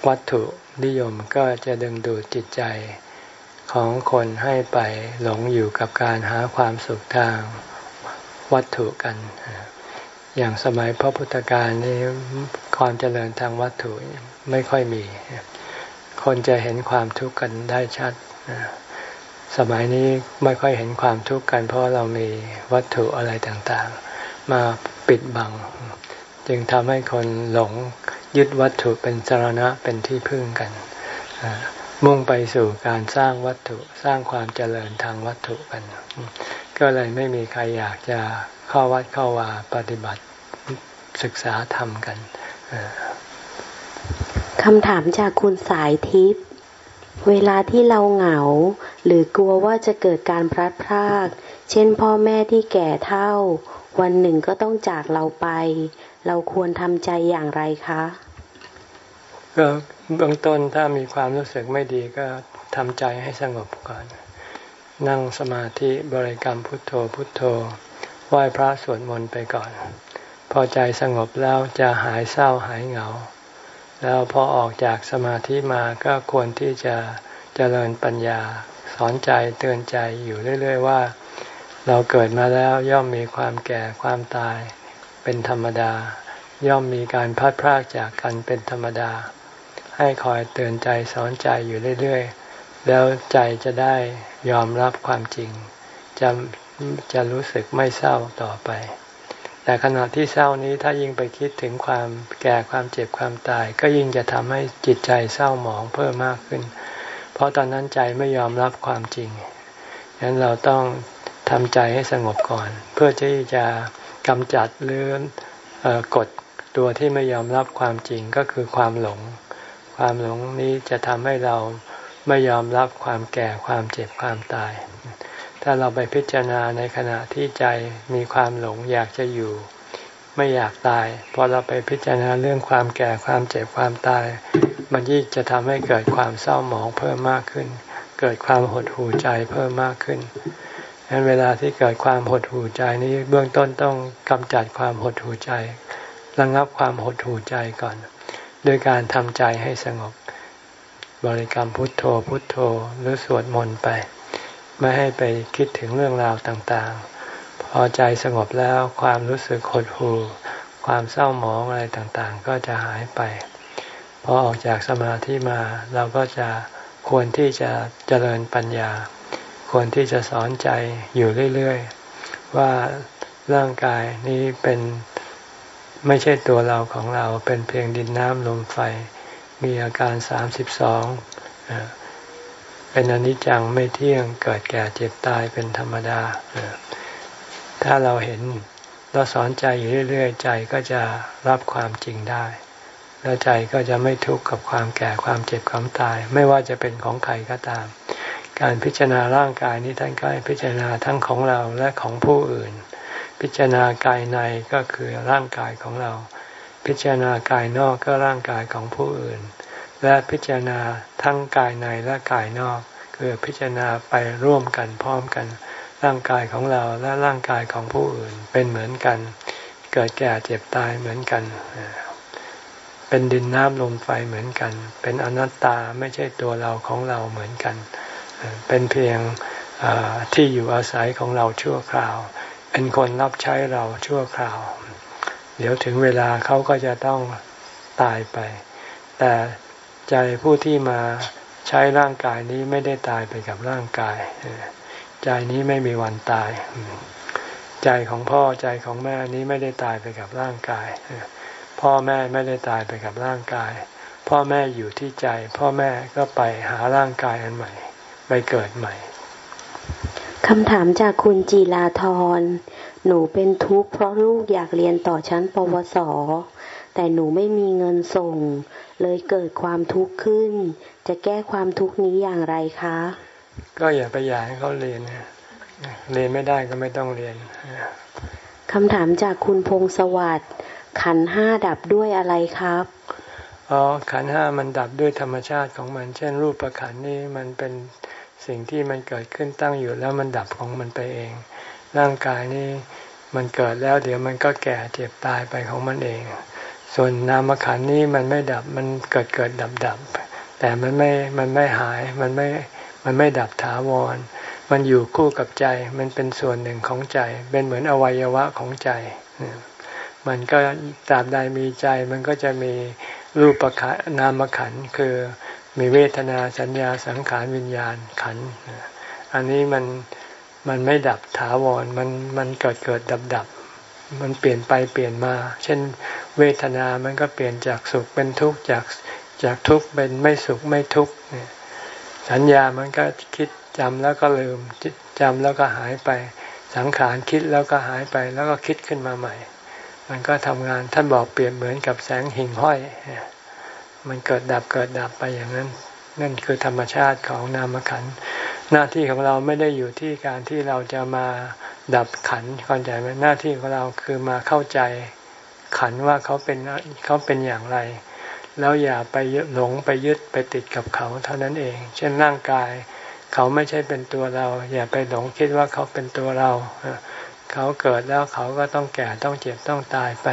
วัตถุนิยมก็จะดึงดูดจิตใจของคนให้ไปหลงอยู่กับการหาความสุขทางวัตถุกัน อย่างสมัยพระพุทธการนี้ความเจริญทางวัตถุไม่ค่อยมี คนจะเห็นความทุกข์กันได้ชัด สมัยนี้ไม่ค่อยเห็นความทุกข์กัน เพราะเรามีวัตถุอะไรต่างๆ มาปิดบัง จึงทำให้คนหลงยึดวัตถุเป็นสารณะเป็นที่พึ่งกัน มุ่งไปสู่การสร้างวัตถุสร้างความเจริญทางวัตถุกัน ก็เลยไม่มีใครอยากจะเข้าวัดเข้าวาปฏิบัติ ศึกษาธรรมกันคำถามจากคุณสายทิพย์เวลาที่เราเหงา หรือกลัวว่าจะเกิดการพลัดพราก เช่นพ่อแม่ที่แก่เท่า วันหนึ่งก็ต้องจากเราไป เราควรทำใจอย่างไรคะก็เบื้องต้นถ้ามีความรู้สึกไม่ดีก็ทำใจให้สงบก่อน นั่งสมาธิบริกรรมพุทโธพุทโธไหว้พระสวดมนต์ไปก่อน พอใจสงบแล้วจะหายเศร้าหายเหงา แล้วพอออกจากสมาธิมาก็ควรที่จะเจริญปัญญา สอนใจเตือนใจอยู่เรื่อย ๆ ว่า เราเกิดมาแล้วย่อมมีความแก่ความตายเป็นธรรมดา ย่อมมีการพัดพรากจากกันเป็นธรรมดา ให้คอยเตือนใจสอนใจอยู่เรื่อย ๆ แล้วใจจะได้ยอมรับความจริงจะจะรู้สึกไม่เศร้าต่อไป แต่ขณะที่เศร้านี้ถ้ายิ่งไปคิดถึงความแก่ความเจ็บความตาย ก็ยิ่งจะทำให้จิตใจเศร้าหมองเพิ่มมากขึ้น เพราะตอนนั้นใจไม่ยอมรับความจริงฉะนั้นเราต้องทำใจให้สงบก่อน เพื่อที่จะกำจัดหรือกดตัวที่ไม่ยอมรับความจริงก็คือความหลง ความหลงนี้จะทำให้เราไม่ยอมรับความแก่ความเจ็บความตาย ถ้าเราไปพิจารณาในขณะที่ใจมีความหลงอยากจะอยู่ ไม่อยากตายพอเราไปพิจารณาเรื่องความแก่ความเจ็บความตาย มันยิ่งจะทำให้เกิดความเศร้าหมองเพิ่มมากขึ้น เกิดความหดหู่ใจเพิ่มมากขึ้นดังนั้นเวลาที่เกิดความหดหู่ใจนี้เบื้องต้นต้องกำจัดความหดหู่ใจระงับความหดหู่ใจก่อน โดยการทำใจให้สงบ บริกรรมพุทโธพุทโธหรือสวดมนต์ไป ไม่ให้ไปคิดถึงเรื่องราวต่างๆ พอใจสงบแล้วความรู้สึกหดหู่ ความเศร้าหมองอะไรต่างๆ ก็จะหายไป พอออกจากสมาธิมาเราก็จะควรที่จะเจริญปัญญา ควรที่จะสอนใจอยู่เรื่อยๆ ว่าร่างกายนี้เป็นไม่ใช่ตัวเราของเราเป็นเพียงดินน้ำลมไฟ มีอาการสามสิบสอง เป็นอนิจจังไม่เที่ยงเกิดแก่เจ็บตายเป็นธรรมดา ถ้าเราเห็นเราสอนใจอยู่เรื่อยๆ ใจก็จะรับความจริงได้ แล้วใจก็จะไม่ทุกข์กับความแก่ความเจ็บความตาย ไม่ว่าจะเป็นของใครก็ตาม การพิจารณาร่างกายนี้ท่านก็ให้พิจารณาทั้งของเราและของผู้อื่น พิจารณากายในก็คือร่างกายของเรา พิจารณากายนอกก็ร่างกายของผู้อื่น และพิจารณาทั้งกายในและกายนอก คือพิจารณาไปร่วมกันพร้อมกัน ร่างกายของเราและร่างกายของผู้อื่นเป็นเหมือนกัน เกิดแก่เจ็บตายเหมือนกัน เป็นดินน้ำลมไฟเหมือนกัน เป็นอนัตตาไม่ใช่ตัวเราของเราเหมือนกัน เป็นเพียงที่อยู่อาศัยของเราชั่วคราว เป็นคนรับใช้เราชั่วคราว เดี๋ยวถึงเวลาเขาก็จะต้องตายไป แต่ ใจผู้ที่มาใช้ร่างกายนี้ไม่ได้ตายไปกับร่างกาย ใจนี้ไม่มีวันตาย ใจของพ่อใจของแม่นี้ไม่ได้ตายไปกับร่างกาย พ่อแม่ไม่ได้ตายไปกับร่างกาย พ่อแม่อยู่ที่ใจ พ่อแม่ก็ไปหาร่างกายอันใหม่ ไปเกิดใหม่คำถามจากคุณจีลาทรหนูเป็นทุกข์เพราะลูกอยากเรียนต่อชั้นปวส แต่หนูไม่มีเงินส่ง เลยเกิดความทุกข์ขึ้น จะแก้ความทุกข์นี้อย่างไรคะ ก็อย่าไปอยากให้เขาเรียนเรียนไม่ได้ก็ไม่ต้องเรียนคำถามจากคุณพงศวัสดิ์ขันห้าดับด้วยอะไรครับอ๋อขันห้ามันดับด้วยธรรมชาติของมัน เช่น รูปประขันนี่มันเป็นสิ่งที่มันเกิดขึ้นตั้งอยู่แล้วมันดับของมันไปเอง ร่างกายนี่มันเกิดแล้วเดี๋ยวมันก็แก่เจ็บตายไปของมันเอง ส่วนนามขันนี่มันไม่ดับมันเกิดเกิดดับดับแต่มันไม่มันไม่หายมันไม่มันไม่ดับถาวร มันอยู่คู่กับใจ มันเป็นส่วนหนึ่งของใจ เป็นเหมือนอวัยวะของใจ มันก็ตราบใดมีใจมันก็จะมีรูปประขันนามขันคือมีเวทนาสัญญาสังขารวิญญาณขัน อันนี้มันมันไม่ดับถาวรมันมันเกิดเกิดดับดับ มันเปลี่ยนไปเปลี่ยนมา เช่น เวทนามันก็เปลี่ยนจากสุขเป็นทุกข์จากจากทุกข์เป็นไม่สุขไม่ทุกข์สัญญามันก็คิดจำแล้วก็ลืมจำแล้วก็หายไป สังขารคิดแล้วก็หายไป แล้วก็คิดขึ้นมาใหม่ มันก็ทำงานท่านบอกเปรียบเหมือนกับแสงหิ่งห้อย มันเกิดดับเกิดดับไปอย่างนั้น นั่นคือธรรมชาติของนามขัน หน้าที่ของเราไม่ได้อยู่ที่การที่เราจะมาดับขันเข้าใจไหมหน้าที่ของเราคือมาเข้าใจขันว่าเขาเป็นเขาเป็นอย่างไร แล้วอย่าไปหลงไปยึดไปติดกับเขาเท่านั้นเอง เช่นร่างกาย เขาไม่ใช่เป็นตัวเรา อย่าไปหลงคิดว่าเขาเป็นตัวเรา เขาเกิดแล้วเขาก็ต้องแก่ต้องเจ็บต้องตายไป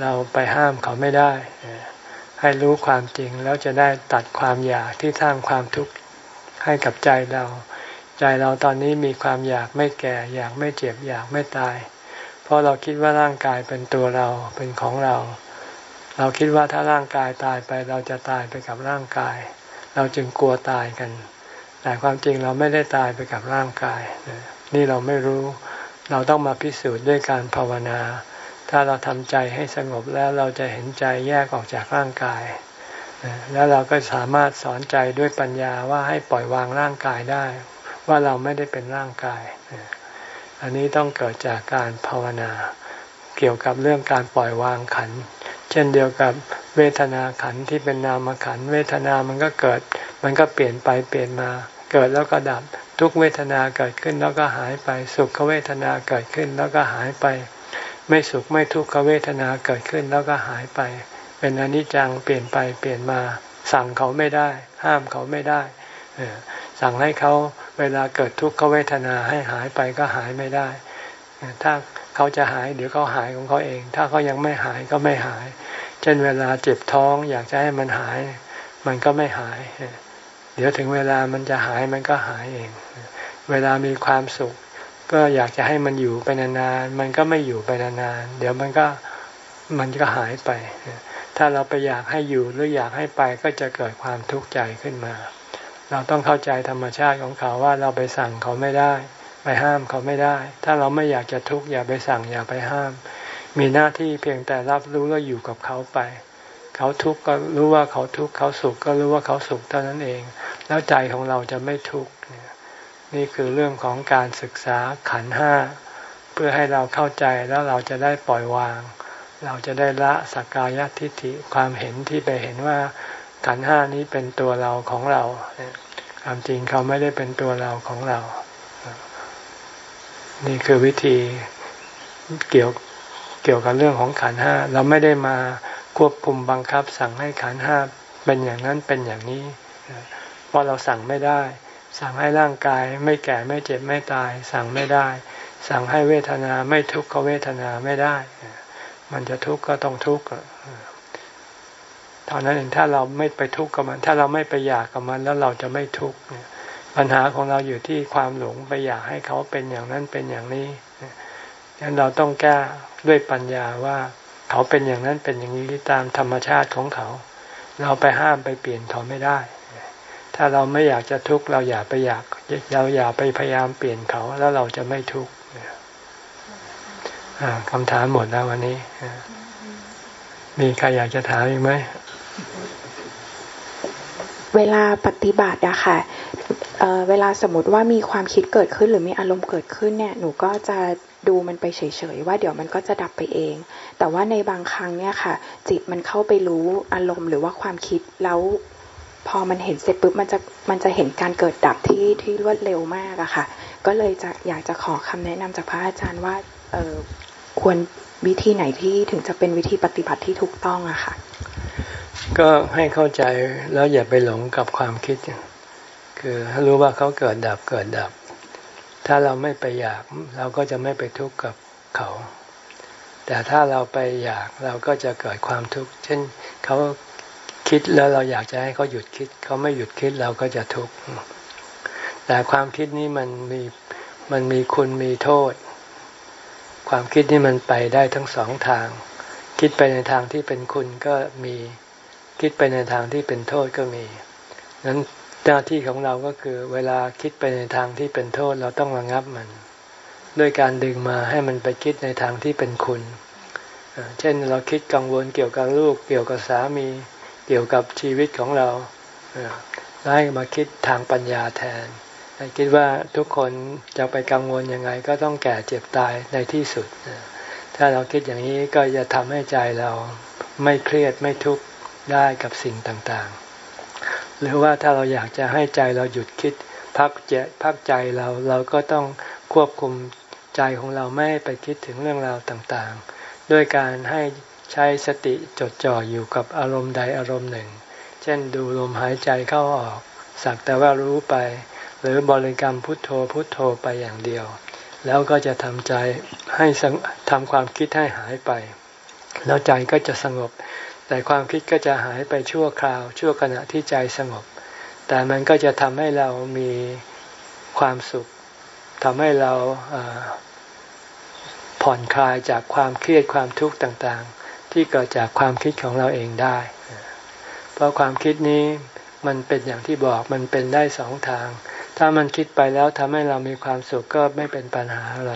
เราไปห้ามเขาไม่ได้ ให้รู้ความจริงแล้วจะได้ตัดความอยากที่สร้างความทุกข์ ให้กับใจเรา ใจเราตอนนี้มีความอยากไม่แก่ อยากไม่เจ็บ อยากไม่ตาย เพราะเราคิดว่าร่างกายเป็นตัวเราเป็นของเรา เราคิดว่าถ้าร่างกายตายไปเราจะตายไปกับร่างกาย เราจึงกลัวตายกัน แต่ความจริงเราไม่ได้ตายไปกับร่างกาย นี่เราไม่รู้ เราต้องมาพิสูจน์ด้วยการภาวนา ถ้าเราทำใจให้สงบแล้วเราจะเห็นใจแยกออกจากร่างกาย แล้วเราก็สามารถสอนใจด้วยปัญญาว่าให้ปล่อยวางร่างกายได้ ว่าเราไม่ได้เป็นร่างกาย อันนี้ต้องเกิดจากการภาวนา เกี่ยวกับเรื่องการปล่อยวางขัน เช่นเดียวกับเวทนาขันที่เป็นนามขัน เวทนามันก็เกิด มันก็เปลี่ยนไปเปลี่ยนมา เกิดแล้วก็ดับ ทุกเวทนาเกิดขึ้นแล้วก็หายไปสุขเวทนาเกิดขึ้นแล้วก็หายไป ไม่สุขไม่ทุกขเวทนาเกิดขึ้นแล้วก็หายไป เป็นอนิจจังเปลี่ยนไปเปลี่ยนมา สั่งเขาไม่ได้ ห้ามเขาไม่ได้สั่งให้เขาเวลาเกิดทุกขเวทนาให้หายไปก็หายไม่ได้ ถ้าเขาจะหายเดี๋ยวเขาหายของเขาเอง ถ้าเขายังไม่หายก็ไม่หาย เช่นเวลาเจ็บท้องอยากจะให้มันหาย มันก็ไม่หาย เดี๋ยวถึงเวลามันจะหายมันก็หายเอง เวลามีความสุข ก็อยากจะให้มันอยู่ไปนานๆ มันก็ไม่อยู่ไปนานๆ เดี๋ยวมันก็มันก็หายไป ถ้าเราไปอยากให้อยู่หรืออยากให้ไปก็จะเกิดความทุกข์ใจขึ้นมา เราต้องเข้าใจธรรมชาติของเขาว่าเราไปสั่งเขาไม่ได้ ไปห้ามเขาไม่ได้ ถ้าเราไม่อยากจะทุกข์อย่าไปสั่งอย่าไปห้าม มีหน้าที่เพียงแต่รับรู้แล้วอยู่กับเขาไป เขาทุกข์ก็รู้ว่าเขาทุกข์เขาสุขก็รู้ว่าเขาสุขเท่านั้นเอง แล้วใจของเราจะไม่ทุกข์นี่คือเรื่องของการศึกษาขันห้าเพื่อให้เราเข้าใจแล้วเราจะได้ปล่อยวาง เราจะได้ละสักกายทิฏฐิความเห็นที่ไปเห็นว่าขันห้านี้เป็นตัวเราของเราความจริงเขาไม่ได้เป็นตัวเราของเรา นี่คือวิธีเกี่ยวเกี่ยวกับเรื่องของขันห้าเราไม่ได้มาควบคุมบังคับ สั่งให้ขันห้าเป็นอย่างนั้นเป็นอย่างนี้เพราะเราสั่งไม่ได้ สั่งให้ร่างกายไม่แก่ไม่เจ็บไม่ตาย สั่งไม่ได้ สั่งให้เวทนาไม่ทุกขเวทนาไม่ได้ มันจะทุกข์ก็ต้องทุกข์เท่านั้นเองถ้าเราไม่ไปทุกข์กับมัน ถ้าเราไม่ไปอยากกับมันแล้วเราจะไม่ทุกข์ปัญหาของเราอยู่ที่ความหลงไปอยากให้เขาเป็นอย่างนั้นเป็นอย่างนี้ดังนั้นเราต้องแก้ด้วยปัญญาว่าเขาเป็นอย่างนั้นเป็นอย่างนี้ตามธรรมชาติของเขา เราไปห้ามไปเปลี่ยนเขาไม่ได้ ถ้าเราไม่อยากจะทุกข์เราอย่าไปอยาก เราอย่าไปพยายามเปลี่ยนเขาแล้วเราจะไม่ทุกข์ คำถามหมดแล้ววันนี้ มีใครอยากจะถามอีกไหม เวลาปฏิบัติอะค่ะเเวลาสมมติว่ามีความคิดเกิดขึ้น หรือมีอารมณ์เกิดขึ้นเนี่ย หนูก็จะดูมันไปเฉยๆว่าเดี๋ยวมันก็จะดับไปเอง แต่ว่าในบางครั้งเนี่ยค่ะ จิตมันเข้าไปรู้อารมณ์หรือว่าความคิดแล้วพอมันเห็นเสร็จปุ๊บมันจะมันจะเห็นการเกิดดับที่ที่รวดเร็วมากอะค่ะ ก็เลยจะอยากจะขอคำแนะนำจากพระอาจารย์ว่าเออ ควรวิธีไหนที่ถึงจะเป็นวิธีปฏิบัติที่ถูกต้องอะค่ะ ก็ให้เข้าใจแล้วอย่าไปหลงกับความคิด คือรู้ว่าเขาเกิดดับเกิดดับ ถ้าเราไม่ไปอยากเราก็จะไม่ไปทุกข์กับเขา แต่ถ้าเราไปอยากเราก็จะเกิดความทุกข์ เช่นเขาคิดแล้วเราอยากจะให้เขาหยุดคิด เขาไม่หยุดคิดเราก็จะทุกข์แต่ความคิดนี้มันมีมันมีคุณมีโทษ ความคิดนี่มันไปได้ทั้งสองทาง คิดไปในทางที่เป็นคุณก็มีคิดไปในทางที่เป็นโทษก็มีนั้นหน้าที่ของเราก็คือ เวลาคิดไปในทางที่เป็นโทษเราต้องระงับมัน ด้วยการดึงมาให้มันไปคิดในทางที่เป็นคุณ เช่นเราคิดกังวลเกี่ยวกับลูก เกี่ยวกับสามี เกี่ยวกับชีวิตของเราให้มาคิดทางปัญญาแทน คิดว่าทุกคนจะไปกังวลยังไง ก็ต้องแก่เจ็บตายในที่สุด ถ้าเราคิดอย่างนี้ก็จะทำให้ใจเราไม่เครียดไม่ทุกข์ได้กับสิ่งต่างๆ หรือว่าถ้าเราอยากจะให้ใจเราหยุดคิดพักเจพักใจเราเราก็ต้องควบคุมใจของเราไม่ให้ไปคิดถึงเรื่องราวต่างๆ ด้วยการให้ใช้สติจดจ่ออยู่กับอารมณ์ใดอารมณ์หนึ่ง เช่นดูลมหายใจเข้าออก สักแต่ว่ารู้ไป หรือบริกรรมพุทโธพุทโธไปอย่างเดียว แล้วก็จะทำใจให้ทำความคิดให้หายไป แล้วใจก็จะสงบ แต่ความคิดก็จะหายไปชั่วคราว ชั่วขณะที่ใจสงบ แต่มันก็จะทำให้เรามีความสุขทำให้เราผ่อนคลายจากความเครียดความทุกข์ต่างๆ ที่เกิดจากความคิดของเราเองได้ เพราะความคิดนี้มันเป็นอย่างที่บอกมันเป็นได้สองทาง ถ้ามันคิดไปแล้วทำให้เรามีความสุขก็ไม่เป็นปัญหาอะไร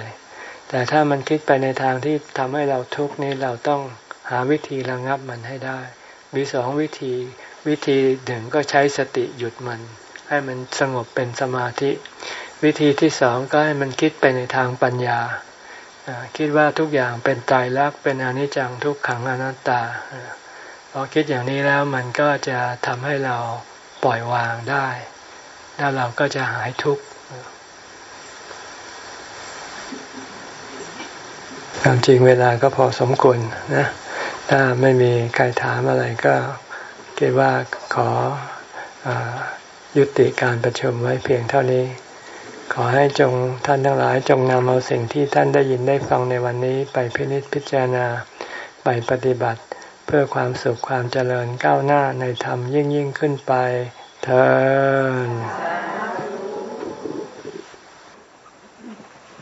แต่ถ้ามันคิดไปในทางที่ทำให้เราทุกข์นี้เราต้องหาวิธีระงับมันให้ได้ มีสองวิธี วิธีหนึ่งก็ใช้สติหยุดมัน ให้มันสงบเป็นสมาธิ วิธีที่สองก็ให้มันคิดไปในทางปัญญา คิดว่าทุกอย่างเป็นตายรักเป็นอนิจจังทุกขังอนัตตาพอคิดอย่างนี้แล้วมันก็จะทำให้เราปล่อยวางได้ แล้วเราก็จะหายทุกข์ความจริงเวลาก็พอสมควรนะ ถ้าไม่มีใครถามอะไรก็คิดว่าขออยุติการประชุมไว้เพียงเท่านี้ ขอให้จงท่านทั้งหลายจงนำเอาสิ่งที่ท่านได้ยินได้ฟังในวันนี้ ไปพินิจพิจารณาไปปฏิบัติ เพื่อความสุขความเจริญก้าวหน้าในธรรมยิ่งยิ่งขึ้นไป เธอ